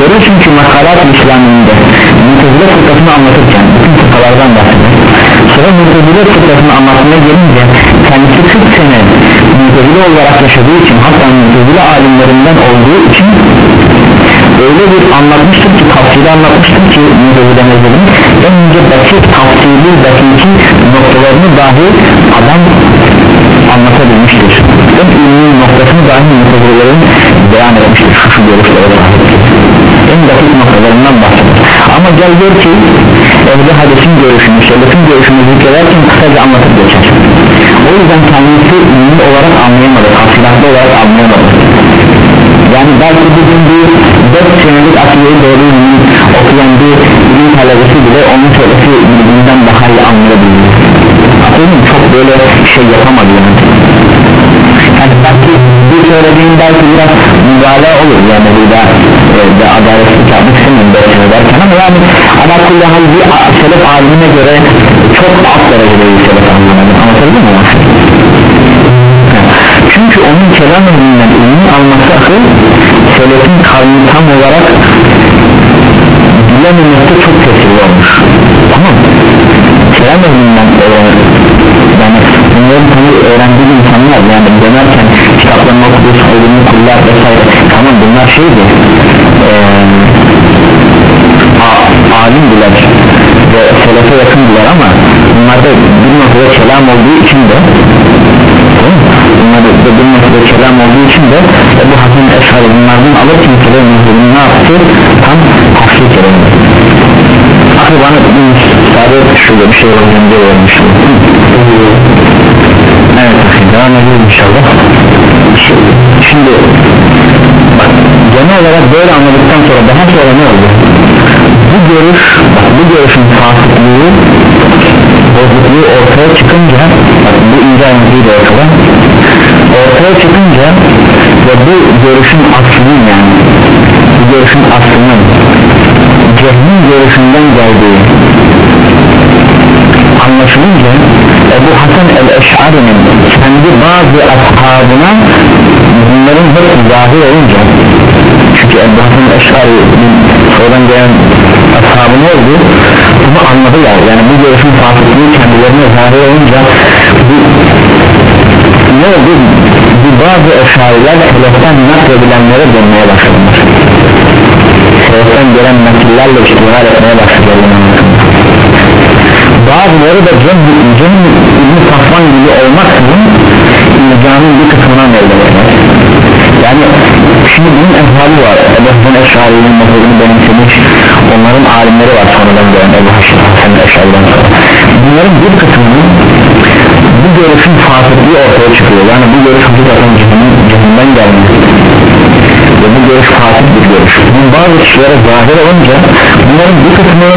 [SPEAKER 1] görürsün ki makalat-ı İslami'nde mütezile fırkasını anlatırken bütün fırkalardan bahseder sonra mütezile fırkasını anlatmaya gelince kendisi 40 sene mütezile olarak yaşadığı için hatta mütezile alimlerinden olduğu için öyle bir anlatmıştır ki tafsili anlatmıştır ki mütezile mezhebin en ince basit tafsili dakiki noktalarını dahi adam anlatabilmiştir. En ilmi noktasını dahi mütezilelerin beyan etmiştir. Şu şu görüşlere en basit noktalarından bahseder ama gel gör ki evde hadisin görüşünü, selefin görüşünü zikrederken kısaca anlatıp geçer o yüzden kendisi ünlü olarak anlayamadı. Hakikaten olarak anlayamadı. Yani belki bugün bir 4 senelik akideyi doğru okuyan bir bilim talebesi bile onun söylesi birbirinden daha iyi anlayabilir. Aklının çok böyle şey yapamadı yani. Yani belki bir söylediğin belki biraz müdahale olur. Yani burada e, adaletsizlik ama yani ala kulli hal bir selef alimine göre çok alt derecede bir selef alimine anlatabildim çünkü onun kelam elinden ilmi alması akıl selefin kavmi tam olarak bilememekte çok tesirli olmuş. Tamam. Kelam elinden öğrenir yani bunları tabi öğrendiği insanlar yani dönerken kitaplarını okuduğu saygını kullar vesaire. Tamam bunlar şeydi eee a- alimdiler ve selefe yakındılar ama bunlarda bir noktada kelam olduğu için de bunlarda bir noktada kelam olduğu için de bu Hasan Eşhari bunlardan alırken kelam mezhebini ne yaptı tam tahkik edildi Aklı bana bir müsaade et şurada bir şey olacağım diye vermiştim Evet devam edelim inşallah. Şimdi bak, genel olarak böyle anladıktan sonra daha sonra ne oldu? Bu görüş, bu görüşün fasıklığı bozukluğu ortaya çıkınca bu ayrıntıyı da ortada ortaya çıkınca ve bu görüşün aslının yani bu görüşün aslının cehmin görüşünden geldiği anlaşılınca Ebu Hasan el-Eş'ari'nin kendi bazı ashabına bunların hepsi zahir olunca çünkü Ebu Hasan el-Eş'ari'nin sonradan gelen ashabı ne oldu? bunu anladılar yani bu görüşün fasıklığı kendilerine zahir olunca bu ne oldu? bu bazı eşariler seleften nakledilenlere dönmeye başladılar seleften gelen nakillerle iştigal etmeye başladılar bazıları da cem cem İbn Safvan gibi olmaksızın ilcanın bir kısmına meylettiler yani şimdi bunun ehvali var. Ebu Eşari'nin mezhebini benimsemiş. Onların alimleri var sonradan gelen Ebu Hasan Eşari'den sonra. Bunların bir kısmının bu görüşün fasıklığı ortaya çıkıyor. Yani bu görüş hakikaten cehennemden gelmiş. Ve bu görüş fasık bir görüş. Bu bazı kişilere zahir olunca bunların bir kısmı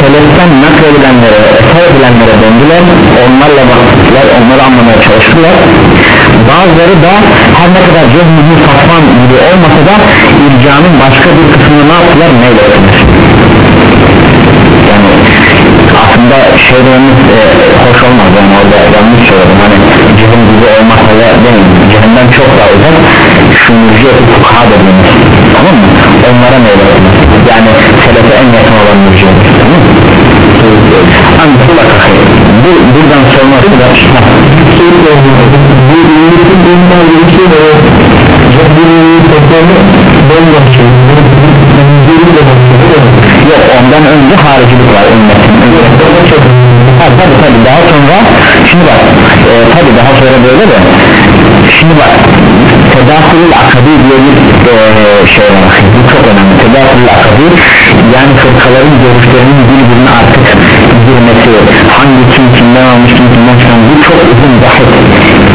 [SPEAKER 1] seleften nakledilenlere eser edilenlere döndüler. Onlarla baktılar onları anlamaya çalıştılar bazıları da her ne kadar cehmini safman gibi olmasa da ircanın başka bir kısmını ne yaptılar? Meylettiler. Yani aslında şey dememiz e, hoş olmaz. Yani orada yanlış söyledim. Hani cehennem gibi olmasa da değil. Cehennemden çok daha uzak. Şu mürciye fukha dediğimiz tamam mı? Onlara meylettiler yani selefe en yakın olan mürciye tamam mı? Anladım bak bu, buradan sonrası da şey Yok ondan önce haricilik var ümmetin tabi tabi daha sonra Şimdi bak e, tabi daha sonra böyle de. Şimdi bak Tedakülül akabi diye bir e, şey var Bu çok önemli. Tedakülül akabi Yani fırkaların görüşlerinin birbirine artık girmesi Hangi kim kimden almış kim kimden çıkan Bu çok uzun bahis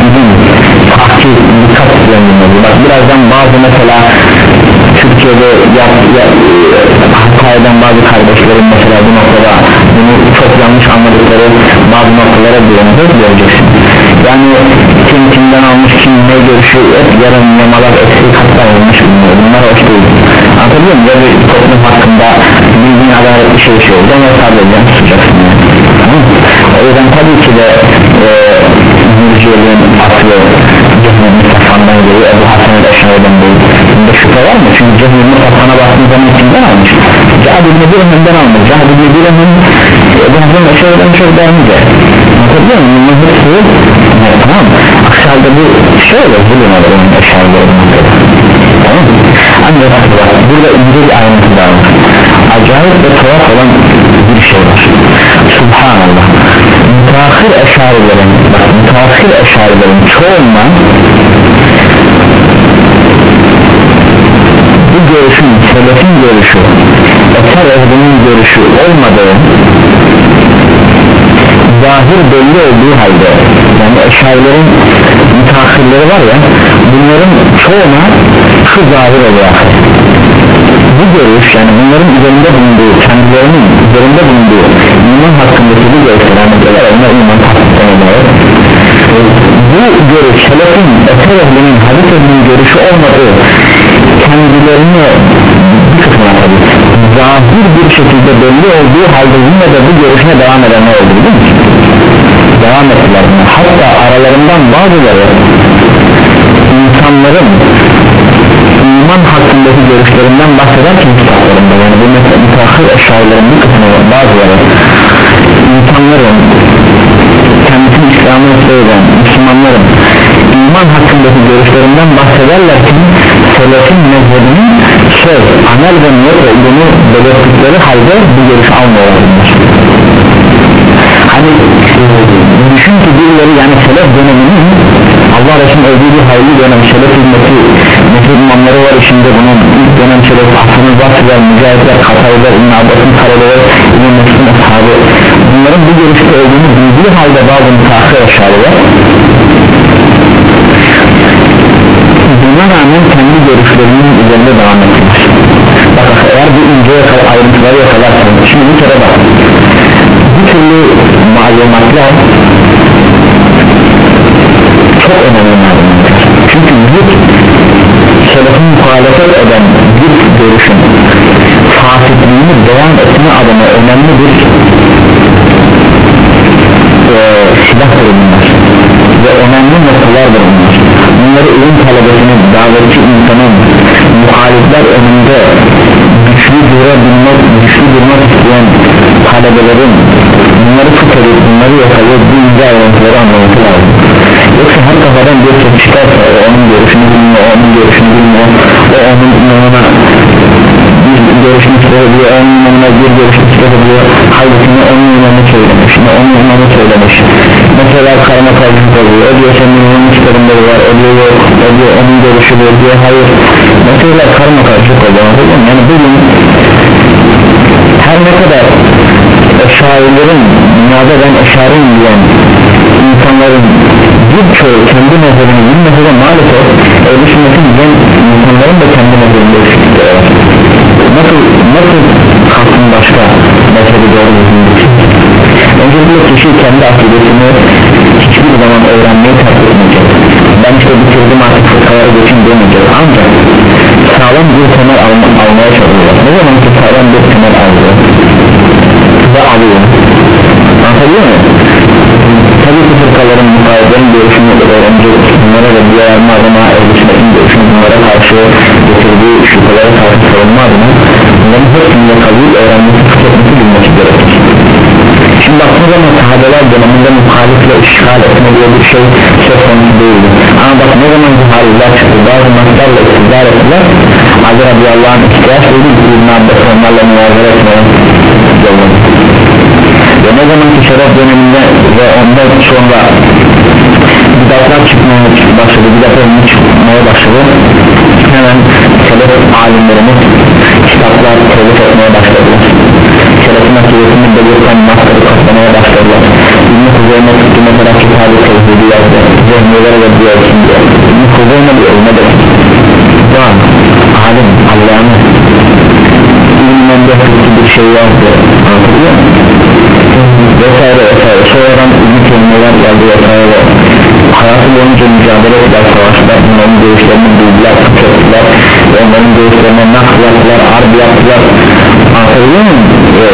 [SPEAKER 1] Uzun Tahkik dikkat yanılmalı Bak birazdan bazı mesela Türkiye'de ya, ya, Hatay'dan bazı kardeşlerim mesela bu noktada bunu çok yanlış anladıkları bazı noktalara değindir göreceksin yani kim kimden almış kim ne görüşü hep yarın yamalar eksik hatta olmuş bunlar, bunlar hoş değil anlatabiliyor muyum ya bir toplum hakkında bildiğin adaletli şey şey olacağım ve sadece tutacaksın yani. o yüzden tabii ki de e, mürciyelerin aklı cehennemin safandan geliyor Ebu Hasan el-Eşari'den değil bunda şüphe var mı? çünkü cehennemin safana baktığın zaman kimden almış? Cahad ibn Dirhem'den almış Cahad ibn Dirhem'in Ebu Hasan el-Eşari'den çok dermeyecek anlatabiliyor muyum? bunun hepsi evet, tamam mı? aksi halde bu şey olur zulüm olur onun eşarilerin tamam ancak burada ince bir ayrıntı var. Acayip ve tuhaf olan bir şey var. Subhanallah. Müteahhir eşarilerin bak müteahhir eşarilerin çoğundan bu görüşün selefin görüşü eser ehlinin görüşü olmadığı zahir belli olduğu halde yani eşarilerin müteahhirleri var ya bunların çoğuna şu zahir oluyor bu görüş yani bunların üzerinde bulunduğu kendilerinin üzerinde bulunduğu iman hakkındaki bu görüşler mesela onlar iman hakkında bu görüş selefin eser ehlinin hadis ehlinin görüşü olmadığı kendilerini bir kısmına tabi zahir bir şekilde belli olduğu halde yine de bu görüşüne devam edenler oldu değil mi? Devam ettiler. Hatta aralarından bazıları insanların iman hakkındaki görüşlerinden bahsederken kitaplarında yani bu mesela müteahhir eşyaların bir kısmı bazıları insanların kendisini İslam'ı söyleyen Müslümanların iman hakkındaki görüşlerinden bahsederlerken selefin mezhebinin söz, amel ve niyet olduğunu belirttikleri halde bu görüşü almıyorlar hani düşün ki birileri yani selef döneminin Allah Resulü'nün öldüğü bir hayırlı dönem selef hizmeti mesut imamları var içinde bunun ilk dönem selef Hasan-ı Basri'ler, Mücahitler, Kataylar, İbn Abbas'ın karaları İbn Mesut'un ashabı bunların bu görüşte olduğunu bildiği halde bazı müteahhir aşağılar buna rağmen kendi görüşlerinin üzerinde devam ettiler bak eğer bu kadar ayrıntıları yakalarsan şimdi bir kere bak bu türlü malumatlar çok önemli malumatlar. Çünkü bir selefin muhalefet eden bir görüşün fasitliğini devam etme adına önemli bir e, silahtır bunlar ve önemli noktalardır bunlar. Bunları ilim talebesinin davetçi insanın muhalifler önünde güçlü durabilmek güçlü durmak isteyen talebelerin bunları tutarıp bunları yakalayıp bu ince ayrıntıları anlaması lazım. Yoksa her kafadan bir ses çıkarsa o onun görüşünü bilmiyor onun görüşünü bilmiyor. O onun bir görüşünü söylüyor onun imamına bir görüşünü söylüyor halbuki onun imamı söylemiş ne onun imamı söylemiş? Mesela karma karşılık oluyor o diyor senin imamın çıkarımları var o diyor yok o diyor onun görüşü bu diyor hayır. Mesela karma karşılık oluyor yani bugün her ne kadar şairlerin dünyada ben eşarim diyen insanların birçoğu kendi mezhebini bilmese de maalesef ehl-i sünnetin bilen insanların da kendi mezhebinde eksiklikleri var nasıl nasıl kalsın başka mezhebi doğru düzgün öncelikle kişi kendi akidesini hiçbir zaman öğrenmeyi terk etmeyecek. Ben işte bitirdim artık fıkhaları geçin demeyecek. Ancak sağlam bir temel alma, almaya çalışıyor. Ne zaman ki sağlam bir temel alıyor ve alıyor. Anlatabiliyor muyum? tabi ki fırkaların mukayeden görüşünü öğrenecek bunlara da diğer adına ehlisinetin görüşünü bunlara karşı getirdiği şüphelere karşı savunma adına bunların hepsini yakalayıp öğrenmesi tüketmesi bilmesi gerekir. Şimdi baktığınız zaman sahabeler döneminde muhalifle işgal etme diye bir şey söz konusu değildi. Ama bak ne zaman cihazlar çıktı bazı maslarla iktidar ettiler. Ali radıyallahu anh ihtiyaç duydu İbn Abbas onlarla muvazara etmeye ve ne zaman ki şeref döneminde ve ondan sonra bidatlar çıkmaya başladı bidatlar çıkmaya başladı. Hemen selef alimlerimiz kitaplar telif etmeye başladılar. Selefin akidesini belirten masları katlamaya başladılar. İbn-i Kuzeyme tuttu mesela kitabı tevhidi yazdı. Ve diyorsun diyor İbn-i Kuzeyme diyor ne alim Allah'ını ilminden de bir şey yazdı anlatabiliyor muyum vesaire vesaire. Sonradan ünlü kelimeler geldi vesaire. Hayatı boyunca mücadele ettiler savaşlar bunların görüşlerini bildiler tutuyorlar onların görüşlerine nakl yaptılar arb yaptılar. Anlatabiliyor muyum ee,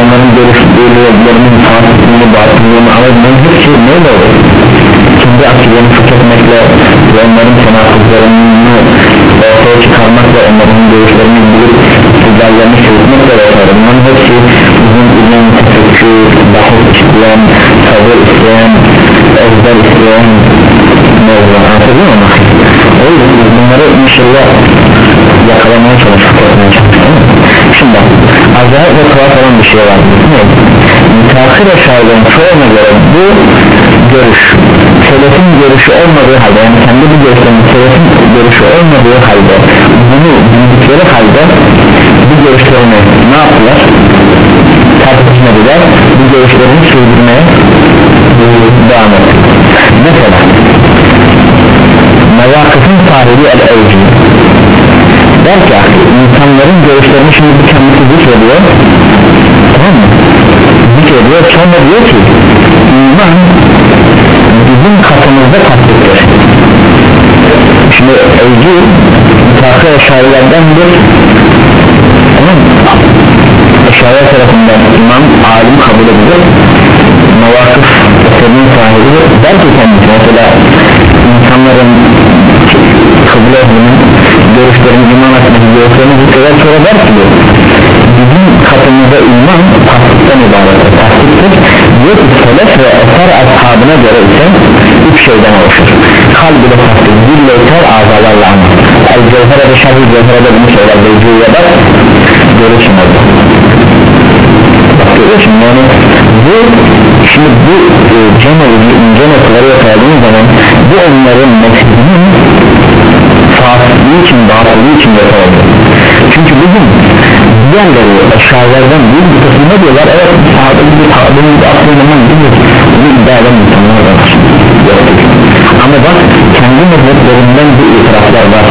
[SPEAKER 1] onların görüşlerinin sağlıklığını batılığını ama bunların hepsi neyle olur kendi akideni tüketmekle ve onların tenakızlarını ortaya çıkarmakla onların görüşlerini bilip güzellerini çözmekle vesaire bunların hepsi uzun uzun tefekkür, bahis isteyen, sabır isteyen, ezber isteyen mevzu anlatabiliyor mu? O yüzden bunları inşallah yakalamaya çalıştık şimdi acayip ve tuhaf olan bir şey var. Müteahhir eşarların çoğuna göre bu görüş selefin görüşü olmadığı halde yani kendi bu görüşlerin selefin görüşü olmadığı halde bunu bildikleri halde bu görüşlerini ne yaptılar? Tartışmadılar. Bu görüşlerini sürdürmeye devam ettiler. Mesela mevakıfın sahibi el-evci. Der ki insanların görüşlerini şimdi bir kendisi zikrediyor. Tamam mı? Zikrediyor. Sonra diyor ki iman bizim katımızda tatlıdır şimdi müteahhir şairlerden bir tamam mı? Eşari tarafından imam alim kabul edilir. Mevakıf eserinin sahibi der ki kendisi. Mesela insanların kabul edilir görüşlerini iman etmesi görüşlerini zikreder sonra der ki bizim katımızda iman tasdikten ibarettir tasdiktir diyor ki selef ve eser ashabına göre şeyden oluşur kalb ile tasdik dille eser azalarla anlar el cevhere şerhi cevhere bunu söyler beyciye bak görürsün orada bak görüyorsun yani bu şimdi bu e, cemalı ince noktaları yakaladığın zaman bu onların mezhebinin fasilliği için batılığı için yakaladı çünkü bugün diğerleri eşyalardan bir bir kısmı ne diyorlar evet sahabe gibi sahabe gibi aklından gibi bunu iddia eden insanlar var Yoktur. ama bak kendi mezheplerinden bu itiraflar var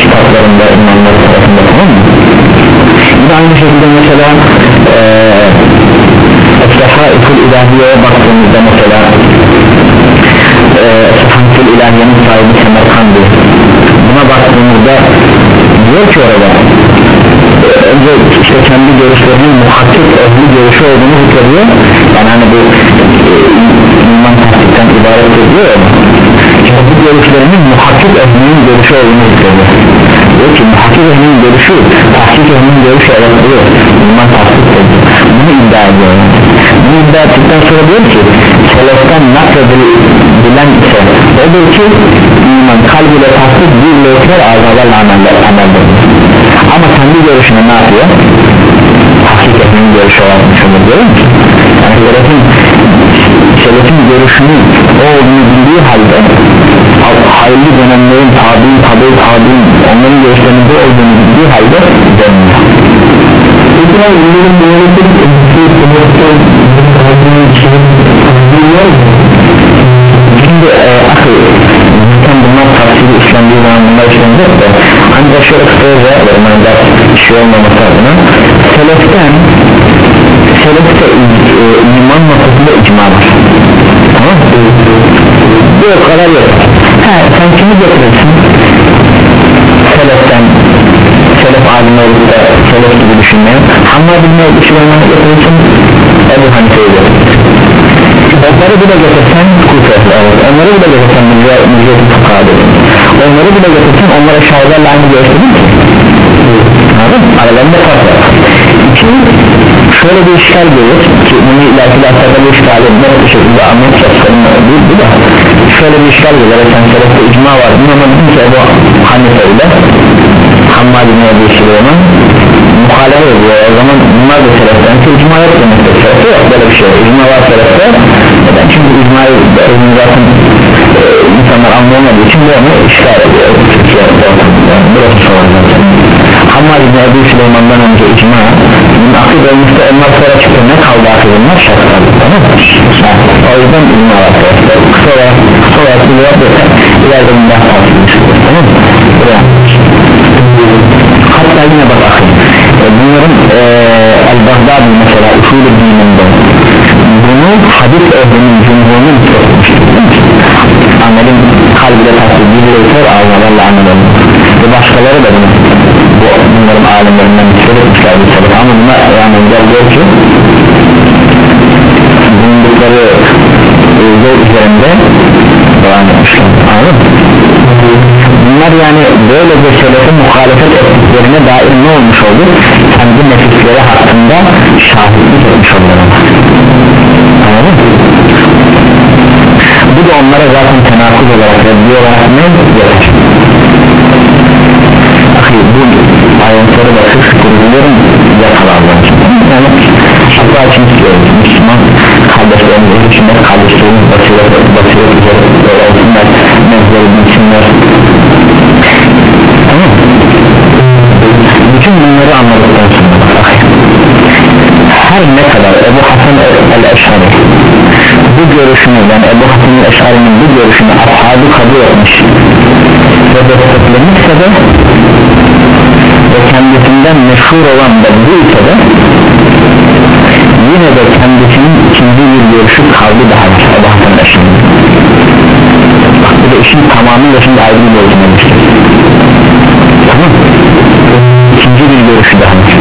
[SPEAKER 1] kitaplarında imamlar tarafında tamam mı yine aynı şekilde mesela eee Esrahaiful İlahiye'ye baktığımızda mesela Esrahaiful İlahiye'nin sahibi Semerkandi buna baktığımızda diyor ki orada önce işte kendi görüşlerinin muhakkik ehli görüşü olduğunu zikrediyor yani hani bu iman tasdikten ibaret ediyor işte bu görüşlerinin muhakkik ehlinin görüşü olduğunu zikrediyor diyor ki muhakkik ehlinin görüşü tahkik ehlinin görüşü evet iman tasdik ediyor. Bunu iddia ediyor. Bunu iddia ettikten sonra diyor ki seleften nakredilen ise odur ki iman kalbiyle tasdik bir lekler azalarla ameldir ama kendi görüşüne ne yapıyor? hakikatinin görüşü olarak düşünür görüyor musun? yani selefin selefin görüşünün o olduğunu bildiği halde hayırlı dönemlerin tabi tabi tabi onların görüşlerinin de olduğunu bildiği halde dönmüyor
[SPEAKER 2] Peki abi bunların böyle bir eski sınıfta
[SPEAKER 1] Şimdi e, akı zaten bunlar tavsiye işlendiği zaman bunlar işlenecek de ancak şöyle kısaca cevap verim hani ders şey olmaması adına. Seleften selefte e, iman noktasında icma var. Tamam mı? bu o kadar yok. Ha, sen kimi getirirsin seleften selef olup da selef gibi düşünmeyen Hammad bin Ebu Süleyman'ı getirirsin Ebu Hanife'yi getirirsin onları bile getirsen kufet evet. onları bile getirsen mücadele fukadı onları bile getirsen onlara şahitlerle aynı anladın mı? aralarında fark var. İki şöyle bir işgal gelir ki bunu ileriki derslerde bu işgali net bir şekilde anlatacağız değil bu da şöyle bir işgal gelir sen tarafta icma var bunu dedim ki Ebu Hanife ile Hammad bin Ebu Süleyman muhalefet ediyor. O zaman bunlar da seleften ki icma yok demektir selefte yok böyle bir şey icma var selefte neden? Çünkü icmayı zaten insanlar anlayamadığı için bu onu işgal ediyor. Burası sorun zaten Hammad bin Ebu Süleyman'dan önce icma bunun akıl olmuşta onlar sonra çıktı. Ne kaldı akıl onlar şart kaldı tamam o yüzden var selefte kısa olarak kısa olarak bir cevap versen ileride bundan kalsın tamam hatta yine bak akıl e, bunların e, El-Baghdadi mesela usulü dininde bunu hadis ehlinin cumhurunun amelin kalbide tasdik bilirler ağzalarla amel olur. Ve başkaları da bunu bu bunların alimlerinden bir sebep ama bunlar yani güzel diyor ki bulundukları e, yol üzerinde devam etmişler anladın bunlar yani böyle bir selefe muhalefet ettiklerine dair ne olmuş oldu? Kendi nefisleri hakkında şahitlik etmiş oldular. Anladın? Bu da onlara zaten tenakuz olarak reddi olarak ne gelir Ahi bu ayrıntıları da sık sık kurguluyorum yakalarlar. Yani hatta için istiyorum Müslüman kardeşlerimiz içinde kardeşlerimiz ve desteklemişse de ve kendisinden meşhur olan da bu ise de yine de kendisinin ikinci bir görüşü kaldı daha var Ebu Hasan el-Eşhari bak bu da işin tamamıyla şimdi ayrı bir geçti tamam. İkinci bir görüşü daha var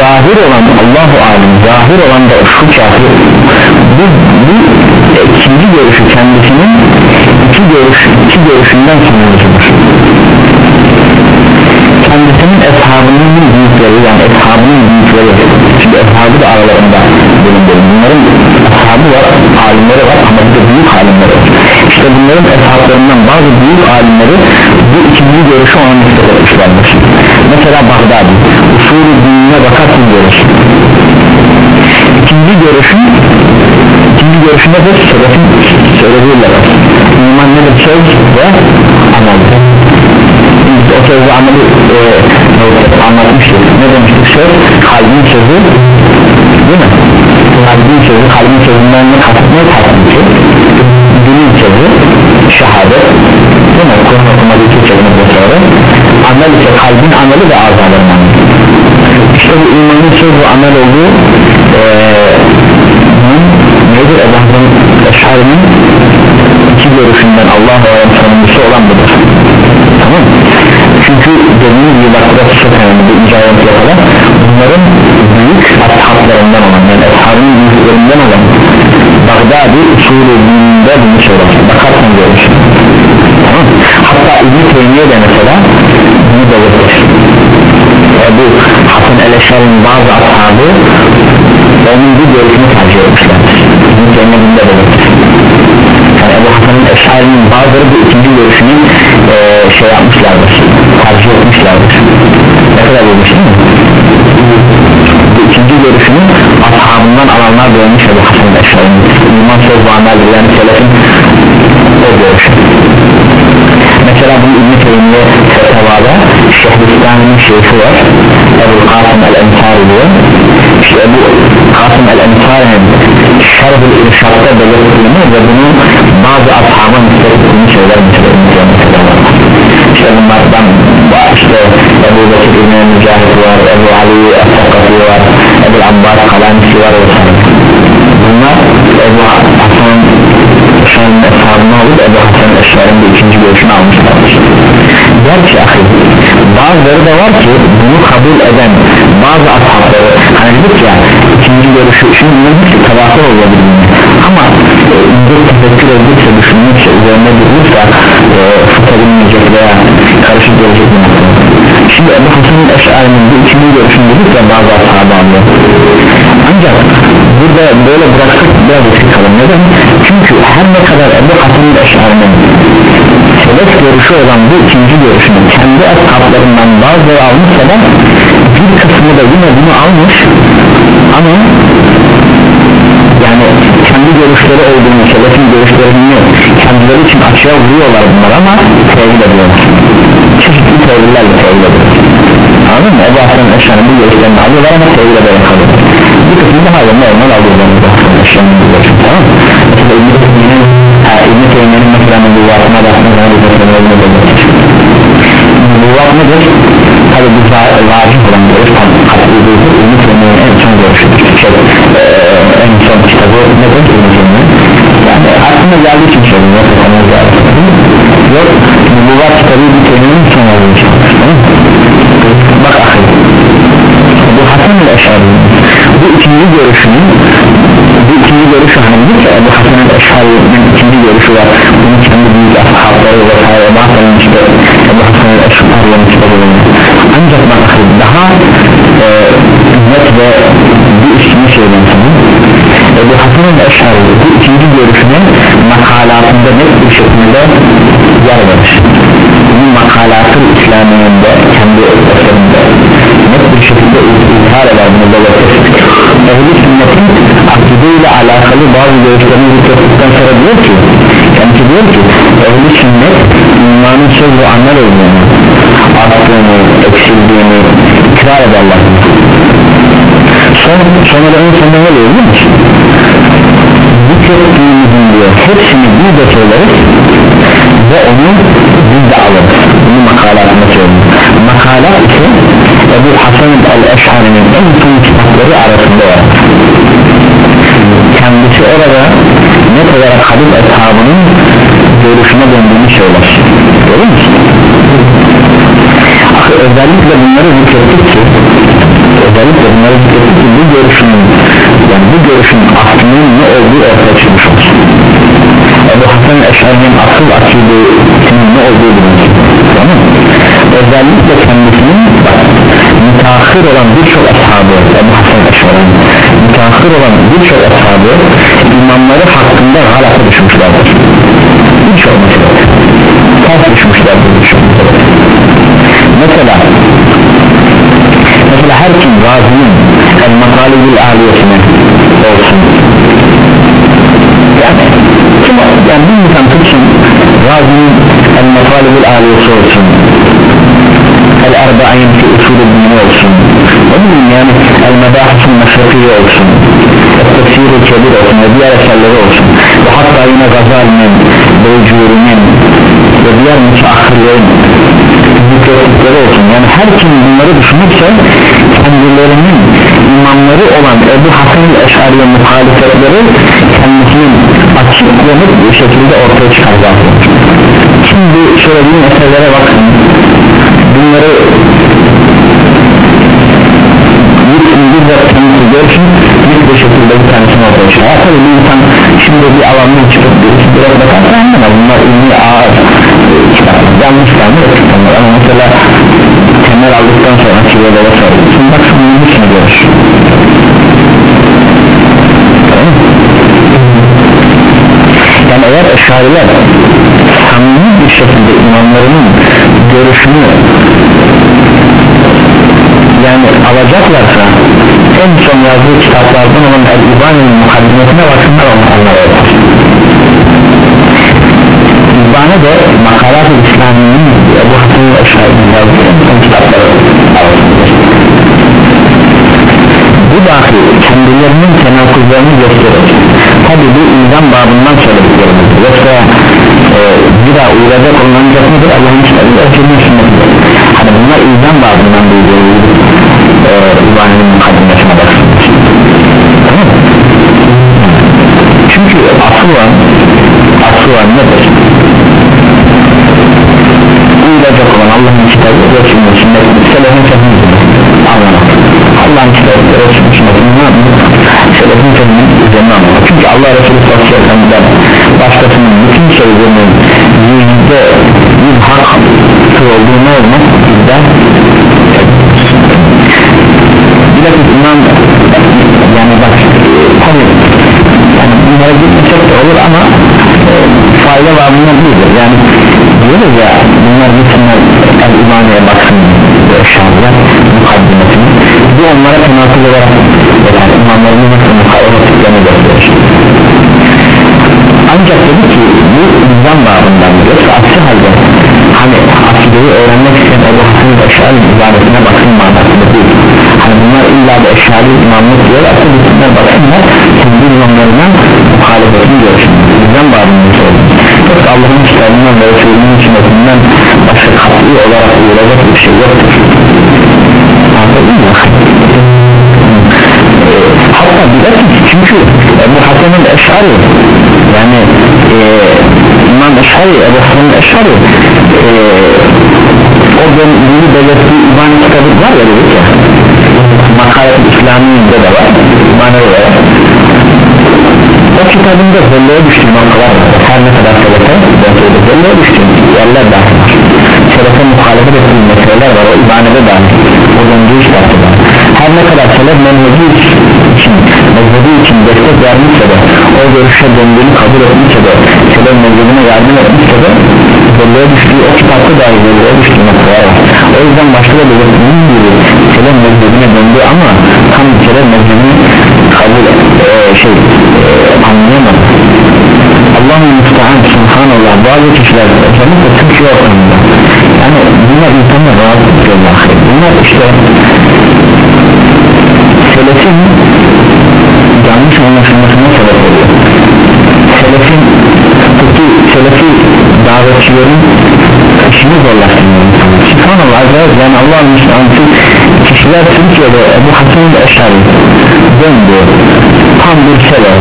[SPEAKER 1] zahir olan Allahu alim zahir olan da şu kafir bu, bu ikinci görüşü kendisinin iki görüş iki görüşünden sonrasıdır. Kendisinin eshabının büyükleri yani eshabının büyükleri. Şimdi eshabı da aralarında bulunduğum bunların eshabı var alimleri var ama bir de büyük alimleri var. İşte bunların eshablarından bazı büyük alimleri bu ikinci görüşü ona nispet etmişlerdir. Mesela Bagdadi usulü dinine bakarsın görüş ikinci görüşün ikinci görüşünde de sebebin söylediğiyle iman nedir söz ve biz o sözü ameli e, anlatmıştık. Ne demiştik söz? Kalbin sözü değil mi? Kalbin sözü kalbin sözünden ne kasıtmayı kasıtmıştık dilin sözü şehadet değil mi? Kur'an okumadığı iki kelimede sonra amel ise kalbin ameli ve azaların ameli işte bu imanın söz ve amel olduğu e, nedir? Allah'ın eşharinin iki görüşünden Allah'a olan sonuncusu olan budur. Tamam. Çünkü dediğimiz gibi bak burası çok önemli bu icayet yapalım bunların büyük ashablarından olan yani ashabın büyüklerinden olan Bagdadi usulü dininde bunu söyler bakarsan görürsün alanlar görmüş Ebu Hasan'ın Eşari'nin iman söz ve amel yani selefin o görüşü. Mesela bu İbn-i Teymiye fetavada Şehristan'ın şeyhi var. Ebu Kasım el-Ensari diyor. İşte bu Kasım el-Ensari'nin Şerh-ül İrşad'da belirttiğini ve bunu bazı ashaba nispet ettiğini söyler mesela bunlardan işte Ebu Bekir İbn-i Mücahit var Ebu Ali Es-Sakafi var Ebu Abbas Kalanisi var. Bunlar Ebu Hasan Şahın eshabına olup Ebu Hasan Eşar'ın bir ikinci görüşünü almışlardır Gerçi ahi bazıları da var ki bunu kabul eden bazı ashabları hani dedik ya ikinci görüşü şimdi bunun hepsi tabaklar olabilir ama bir tefekkür edilirse düşünülürse üzerine durulursa e, fıkha veya karışık gelecek bir şimdi Ebu Hasan'ın Eşar'ın bu ikinci görüşünü dedik bazı ashabı ancak burada böyle bıraksak biraz eksik kalır neden? çünkü her ne kadar Ebu Hasan'ın Eşar'ın selef görüşü olan bu ikinci görüşünü kendi ashablarından bazıları almışsa da bir kısmı da yine bunu almış. Ama yani kendi görüşleri olduğunu selefin görüşlerini kendileri için açığa vuruyorlar bunlar ama tevhid ediyorlar çeşitli tevhidlerle tevhid ediyorlar anladın mı? Ebu Hasan'ın eşyanın bu görüşlerini alıyorlar ama tevhid ederek kalıyor bir kısmı da normal alıyorlar Ebu Hasan'ın eşyanın bu görüşünü tamam mı? mesela İbn-i Teymiye'nin İbn-i Teymiye'nin mesela nübüvvatına baktığında zaman İbn-i Teymiye'nin nübüvvat nedir? tabi bu vacip olan görüş tam katlı değildir İbn-i Teymiye'nin en son görüşüdür şey, e, en son kitabı nedir İbn-i Teymiye? yani aklına geldiği için söylüyorum yok aklına geldiği için yok nübüvvat kitabı İbn-i Teymiye'nin son olduğu için bak ahir bu Hasan-ı Eşari bu ikinci görüşünün bu ikinci görüşü hangi ki Ebu Hasan el-Eşhari'nin ikinci görüşü var bunu kendi büyük ashabları ve sahibi Hasan'ın işte Ebu Hasan el-Eşhari'nin işte ancak bak daha e, net ve Hasan el-Eşhari bu ikinci görüşünün makalatında net bir şekilde yer verir bunun makalatı İslamiye'nde kendi eserinde net bir şekilde izhar eder Ehl-i sünnetin akideyle alakalı bazı görüşlerini zikrettikten sonra diyor ki kendisi diyor ki Ehl-i sünnet imanın söz ve amel olduğunu arttığını, eksildiğini ikrar ederler. Son, sonra da en sonunda ne oluyor biliyor musun? Zikrettiğimizin diyor hepsini biz de söyleriz ve onu biz de alırız. Bunu makalatında söylüyor makalat ise Ebu Hasan el-Eşhari'nin en son kitapları arasında var. Kendisi orada net olarak hadis eshabının görüşüne döndüğünü söyler. Görür musun? özellikle bunları zikrettik ki özellikle bunları zikrettik ki bu görüşün yani bu görüşün aslının ne olduğu ortaya çıkmış olsun. Ebu Hasan Eşari'nin asıl akidesinin ne olduğu bilinsin tamam özellikle kendisinin müteahhir olan birçok ashabı Ebu Hasan Eşari'nin müteahhir olan birçok ashabı imamları hakkında galata düşmüşlerdir. Birçok mesele. Ters düşmüşlerdir. Birçok mesela mesela her kim razının el makalibül aliyesine olsun yani kim yani bir insan tutsun razının el makalibül aliyesi olsun el erba'in fi usulü dini olsun ne bileyim yani el mebahisin meşrekiye olsun tefsiri kebir olsun ve diğer eserleri olsun ve hatta yine Gazali'nin Beycuri'nin ve diğer müteahhirlerin zikrettikleri olsun. Yani her kim bunları düşünürse kendilerinin imamları olan Ebu Hasan Eşari'ye muhalefetleri kendisinin açık ve bir şekilde ortaya çıkacak şimdi söylediğim meselelere bakın. Bunları bir de tanısı görsün bir şekilde bir tanesini ortaya çıkar tabi bir insan şimdi bir alandan çıkıp bir direkt bakarsa anlamaz bunlar ilmi ağır kitaplar yanlışlar mı kitaplar ama mesela temel aldıktan sonra ve sonra bak bunun için görür yani eğer eşariler samimi bir şekilde imamlarının görüşünü yani alacaklarsa en son yazdığı kitaplardan olan El-İbane'nin mukaddimesine baksınlar onlar İbane de Makalat-ı İslami'nin Ebu Hasan'ın en son bu dahi kendilerinin tenakuzlarını gösterir tabi bu ilzam babından söylediklerimiz yoksa e, bir daha uyulacak olunacak mıdır Allah'ın kitabı ölçülmüş sünnetidir hani bunlar ilzam babından duyduğu e, baksınlar tamam mı? çünkü asıl olan asıl olan nedir uyulacak olan Allah'ın kitabı ölçülmüş sünnetidir selefin sefini anlamak. Allah'ın kitabı ölçülmüş sünnetini ne yapmak selefin sefini üzerine anlamak. Çünkü Allah Resulü ve sellem'den başkasının bütün sözlerinin yüzde yüz hak olduğunu olmak? Bizden bilakis iman yani bak tabi yani bunlara gitmesek de olur ama e, fayda var bunlar değildir yani diyoruz ya bunlar gitsinler el imaneye baksın şahlar mukaddimesini bu onlara tenakıl olarak yani imanlarını nasıl mukaddimesini gösterir ancak dedi ki bu nizam babından yoksa aksi halde hani akideyi öğrenmek isteyen Ebu Hasan'ın Eşari ibadetine baksın manasında değil. Hani bunlar illa da Eşari imamlık diyorlarsa bütünler baksınlar kendi imamlarına muhalefetini görsün nizam babından söyledim yoksa Allah'ın kitabından ve Resulünün sünnetinden başka katli olarak uyulacak bir şey yoktur anladın mı? hatta bilakis çünkü Ebu Hasan'ın Eşari yani e, İmam Eşari Ebu Hasan'ın Eşari e, o dönümünü belirttiği İbani kitabı var ya dedik ya Makalet İslami'de de var İbani o kitabında zelleye düştüğü noktalar her ne kadar selefe zelleye düştüğü yerler dahil. Selefe muhalefet ettiği meseleler var o ibanede dahil. O döndüğü var her ne kadar selef menheci için mezhebi için destek vermişse de o görüşe döndüğünü kabul etmişse de selef mezhebine yardım etmişse de zelleye düştüğü o kitapta dahi zelleye düştüğü noktalar var o yüzden başta da belirttiğim gibi selef mezhebine döndü ama tam selef mezhebini kabul e, şey e, anlayamadı Allah'ın müstahane subhanallah bazı kişiler özellikle Türkiye ortamında yani bunlar insanlar rahatsız ediyorlar bunlar işte selefin yanlış anlaşılmasına sebep oluyor. Selefin tutu selefi davetçilerin işini zorlaştırıyor subhanallah azrail yani Allah'ın müstahane kişiler Türkiye'de Ebu Hasan'ın Eşari döndü tam bir selef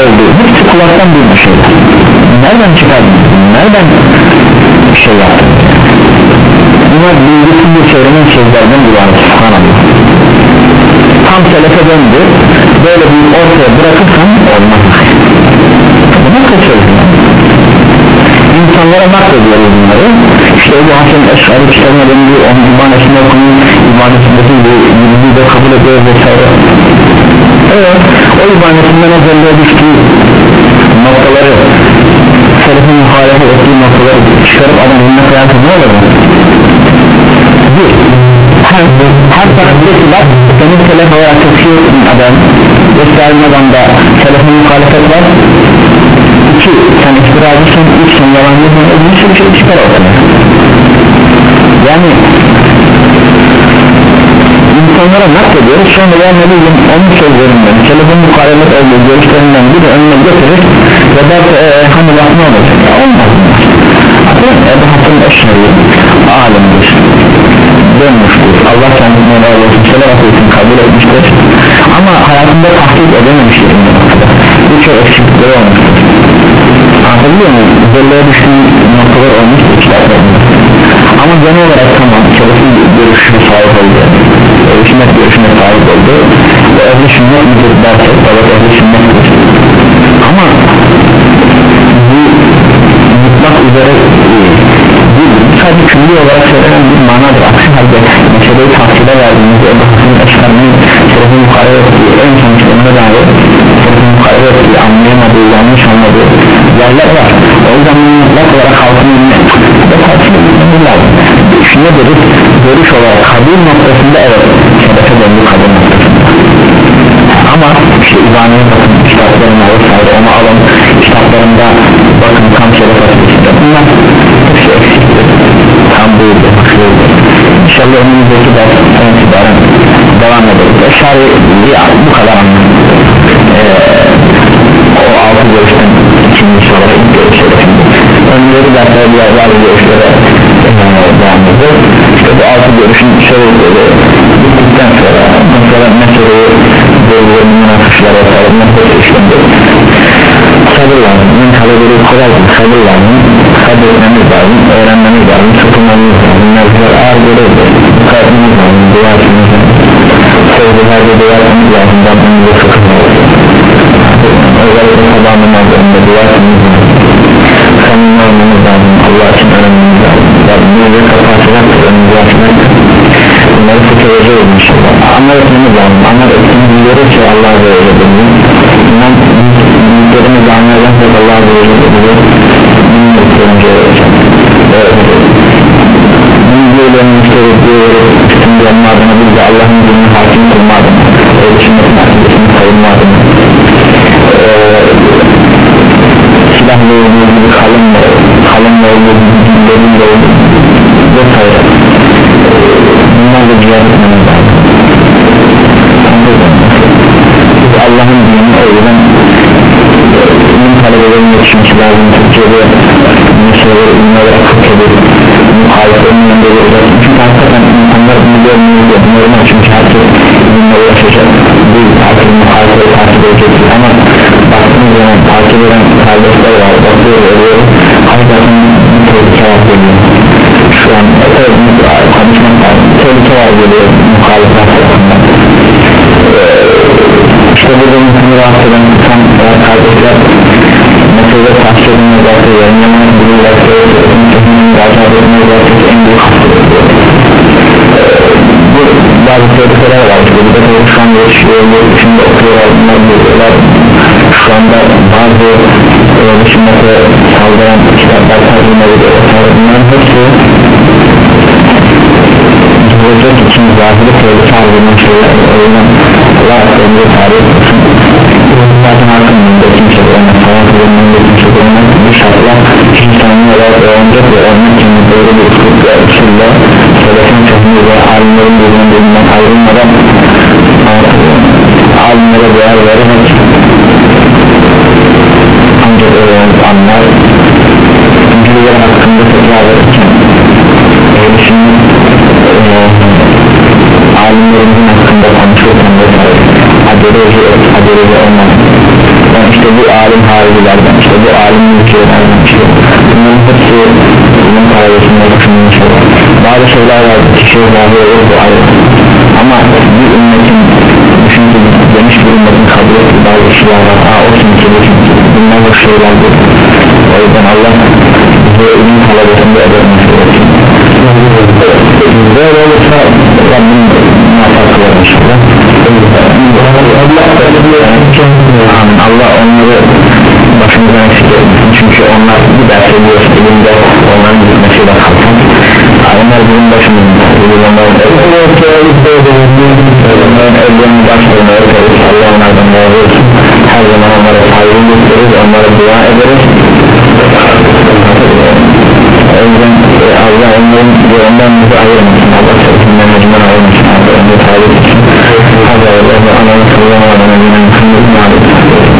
[SPEAKER 1] oldu hepsi kulaktan bir şey. Nereden çıkardın? Nereden şey yaptın? Bunlar bilgisini söylenen sözlerden var subhanallah tam selefe döndü. Böyle bir ortaya bırakırsan olmaz. Bu nasıl insanlara naklediyoruz bunları. İşte Ebu Hasan Eşari kitabına döndüğü onun ibanesinde okunuyor ibadetindeki bilgiyi de kabul ediyor vesaire. Evet o ibanesinden özelliğe düştüğü noktaları selefin muhalefet ettiği noktaları çıkarıp adam önüne koyarsa ne olur bir her, her tarafta ki bak senin selef olarak tepkiyor adam gösterdiğin adamda selefin muhalefet var iki sen istiracısın üç sen yalancısın bir sürü şey çıkar yani insanlara naklediyoruz. Sonra ya ne bileyim onun sözlerinden selefin muhalefet olduğu görüşlerinden biri önüne getirir. Ve derse e, hani laf ne olacak? Ya olmaz. Aslında Ebu Hasan Eşşari alimdir. Dönmüştür. Allah kendisine razı olsun. Etsin kabul etmiştir. Ama hayatında tahkik edememiştir birçok eksiklikleri olmuştur anlatabiliyor muyum? Belleğe düştüğü noktalar olmuştur kitaplarında ama genel olarak tamam çalışın görüşüne sahip oldu. Sünnet görüşüne sahip oldu. Ve ehli sünnet midir dersek evet ehli sünnettir. Ama bu mutlak üzere değil. Sadece külli olarak söylenen bir manadır. Aksi halde meseleyi tahsile verdiğimizde Ebu Hasan Eşkar'ın şerefin mukarebe ettiği en sonuçlarına dair şerefin mukarebe ettiği anlayamadığı yanlış anladığı yerler var. O yüzden mutlak olarak halkın önüne ve tahsile edilmemiz lazım. Şuna deriz görüş olarak kabul noktasında evet şerefe döndü kabul noktasında. Ama işte İbani'ye bakın kitaplarına vesaire onu alın. Kitaplarında bakın tam şeref atmıştır bunlar İnşallah önümüzdeki dersten itibaren devam ederiz Eşari bu kadar anladım ee, o altı görüşten ikinci sonra ilk görüşleri önümüzdeki derslere diğer bazı görüşlere devam edeceğiz işte bu altı görüşün şöyle bittikten sonra mesela meseleyi bölümlerin münafışlara sarılmak hepsi işlemde sabır lazım bunun talebeleri kolay değil sabır lazım sabır etmemiz lazım öğrenmemiz lazım tutunmamız lazım mevzular ağır görevli kalbimiz lazım dua etmemiz lazım sözlülerde dua etmemiz lazım Rabbimize fıkıhmamız özellikle sabah namazlarında dua etmemiz lazım samimi olmamız lazım Allah için öğrenmemiz lazım Rabbimize kapı açacaktır önümüzü açacaktır bunları fıkıhlayacağız inşallah. Amel etmemiz lazım. Amel ettiğimiz biliyoruz ki Allah Azze ve Celle bundan Allah Azze ve önce bilgilerini müşterikliği verip bütün yanma adına biz de Allah'ın dinini hakim kılma adına ölçümlerin akidesini savunma adına silahla ilgili kalınla kalınla ilgili dillerinle ilgili vesaire bunlarla cihaz etmemiz lazım Allah'ın dinini o yüzden ilim talebelerin yetişmesi lazım Türkiye'de meseleleri ilim olarak Türkiye'de muhalefetin yanında olacak çünkü hakikaten insanlar bunu görmüyor normal çünkü herkes ilimle uğraşacak bu takip muhalefeyi takip edecek. Ama baktığınız zaman takip eden kardeşler var bakıyor oluyor hakikaten bir tehlike var geliyor. Şu an evet konuşmak lazım tehlike var geliyor muhalefet tarafından. İşte burada insanı rahatsız eden kardeşler mesele tahsil edilmezlerse yayınlamanın bulurlarsa müracaat edilmezlerse en büyük hastalık bu bazı tehlikeler var bu da şu an yaşıyor şimdi okuyorlar. Bunlar buluyorlar şu anda bazı düşünmete saldıran kitaplar tercüme ediyorlar bunların hepsi olacak için zahiri tehlike aldığının şeyler o yüzden Allah önce tarih etsin zaten hakkın önünde kimse görmez. Hayat önünde kimse bu şartla insanın olarak öğrenecek ve onun için doğru bir tutuk ve usulle selefin fehmi ve alimlerin birbirinden ayrılmadan alimlere değer vererek ancak öğrenip anlar. Bilgiler hakkında tekrar verirken ehl-i sünnet alimlerimizin hakkında konuşurken vesaire aceleci, aceleci olmamak yani işte bu alim haricilerden işte bu alim mülkiyelerden işte bunların hepsi bunun paralelinde düşünülmüş şeyler bazı şeyler var kişiye razı olur bu ayrı ama bir ümmetin düşünce geniş bir ümmetin kabul ettiği bazı şeyler var. Aa o kim ki bu kim ki? Bunlar bu şeylerdir o yüzden Allah bize ürün talebesinde edilmesi gerekir böyle olursa Rabbim Allah onları başımızdan eksik etmesin çünkü onlar bir ders ediyor ilimde onların gitmesiyle kalkan onlar bizim başımızda onların evlerini başlarına öperiz Allah onlardan razı olsun her zaman onlara saygı gösteririz onlara dua ederiz o yüzden e, Allah onların ondan bizi ayırmasın. Allah sevginden mecburen ayırmasın. Allah onu talip etsin Hadi Allah'a emanet olun. Allah'a emanet olun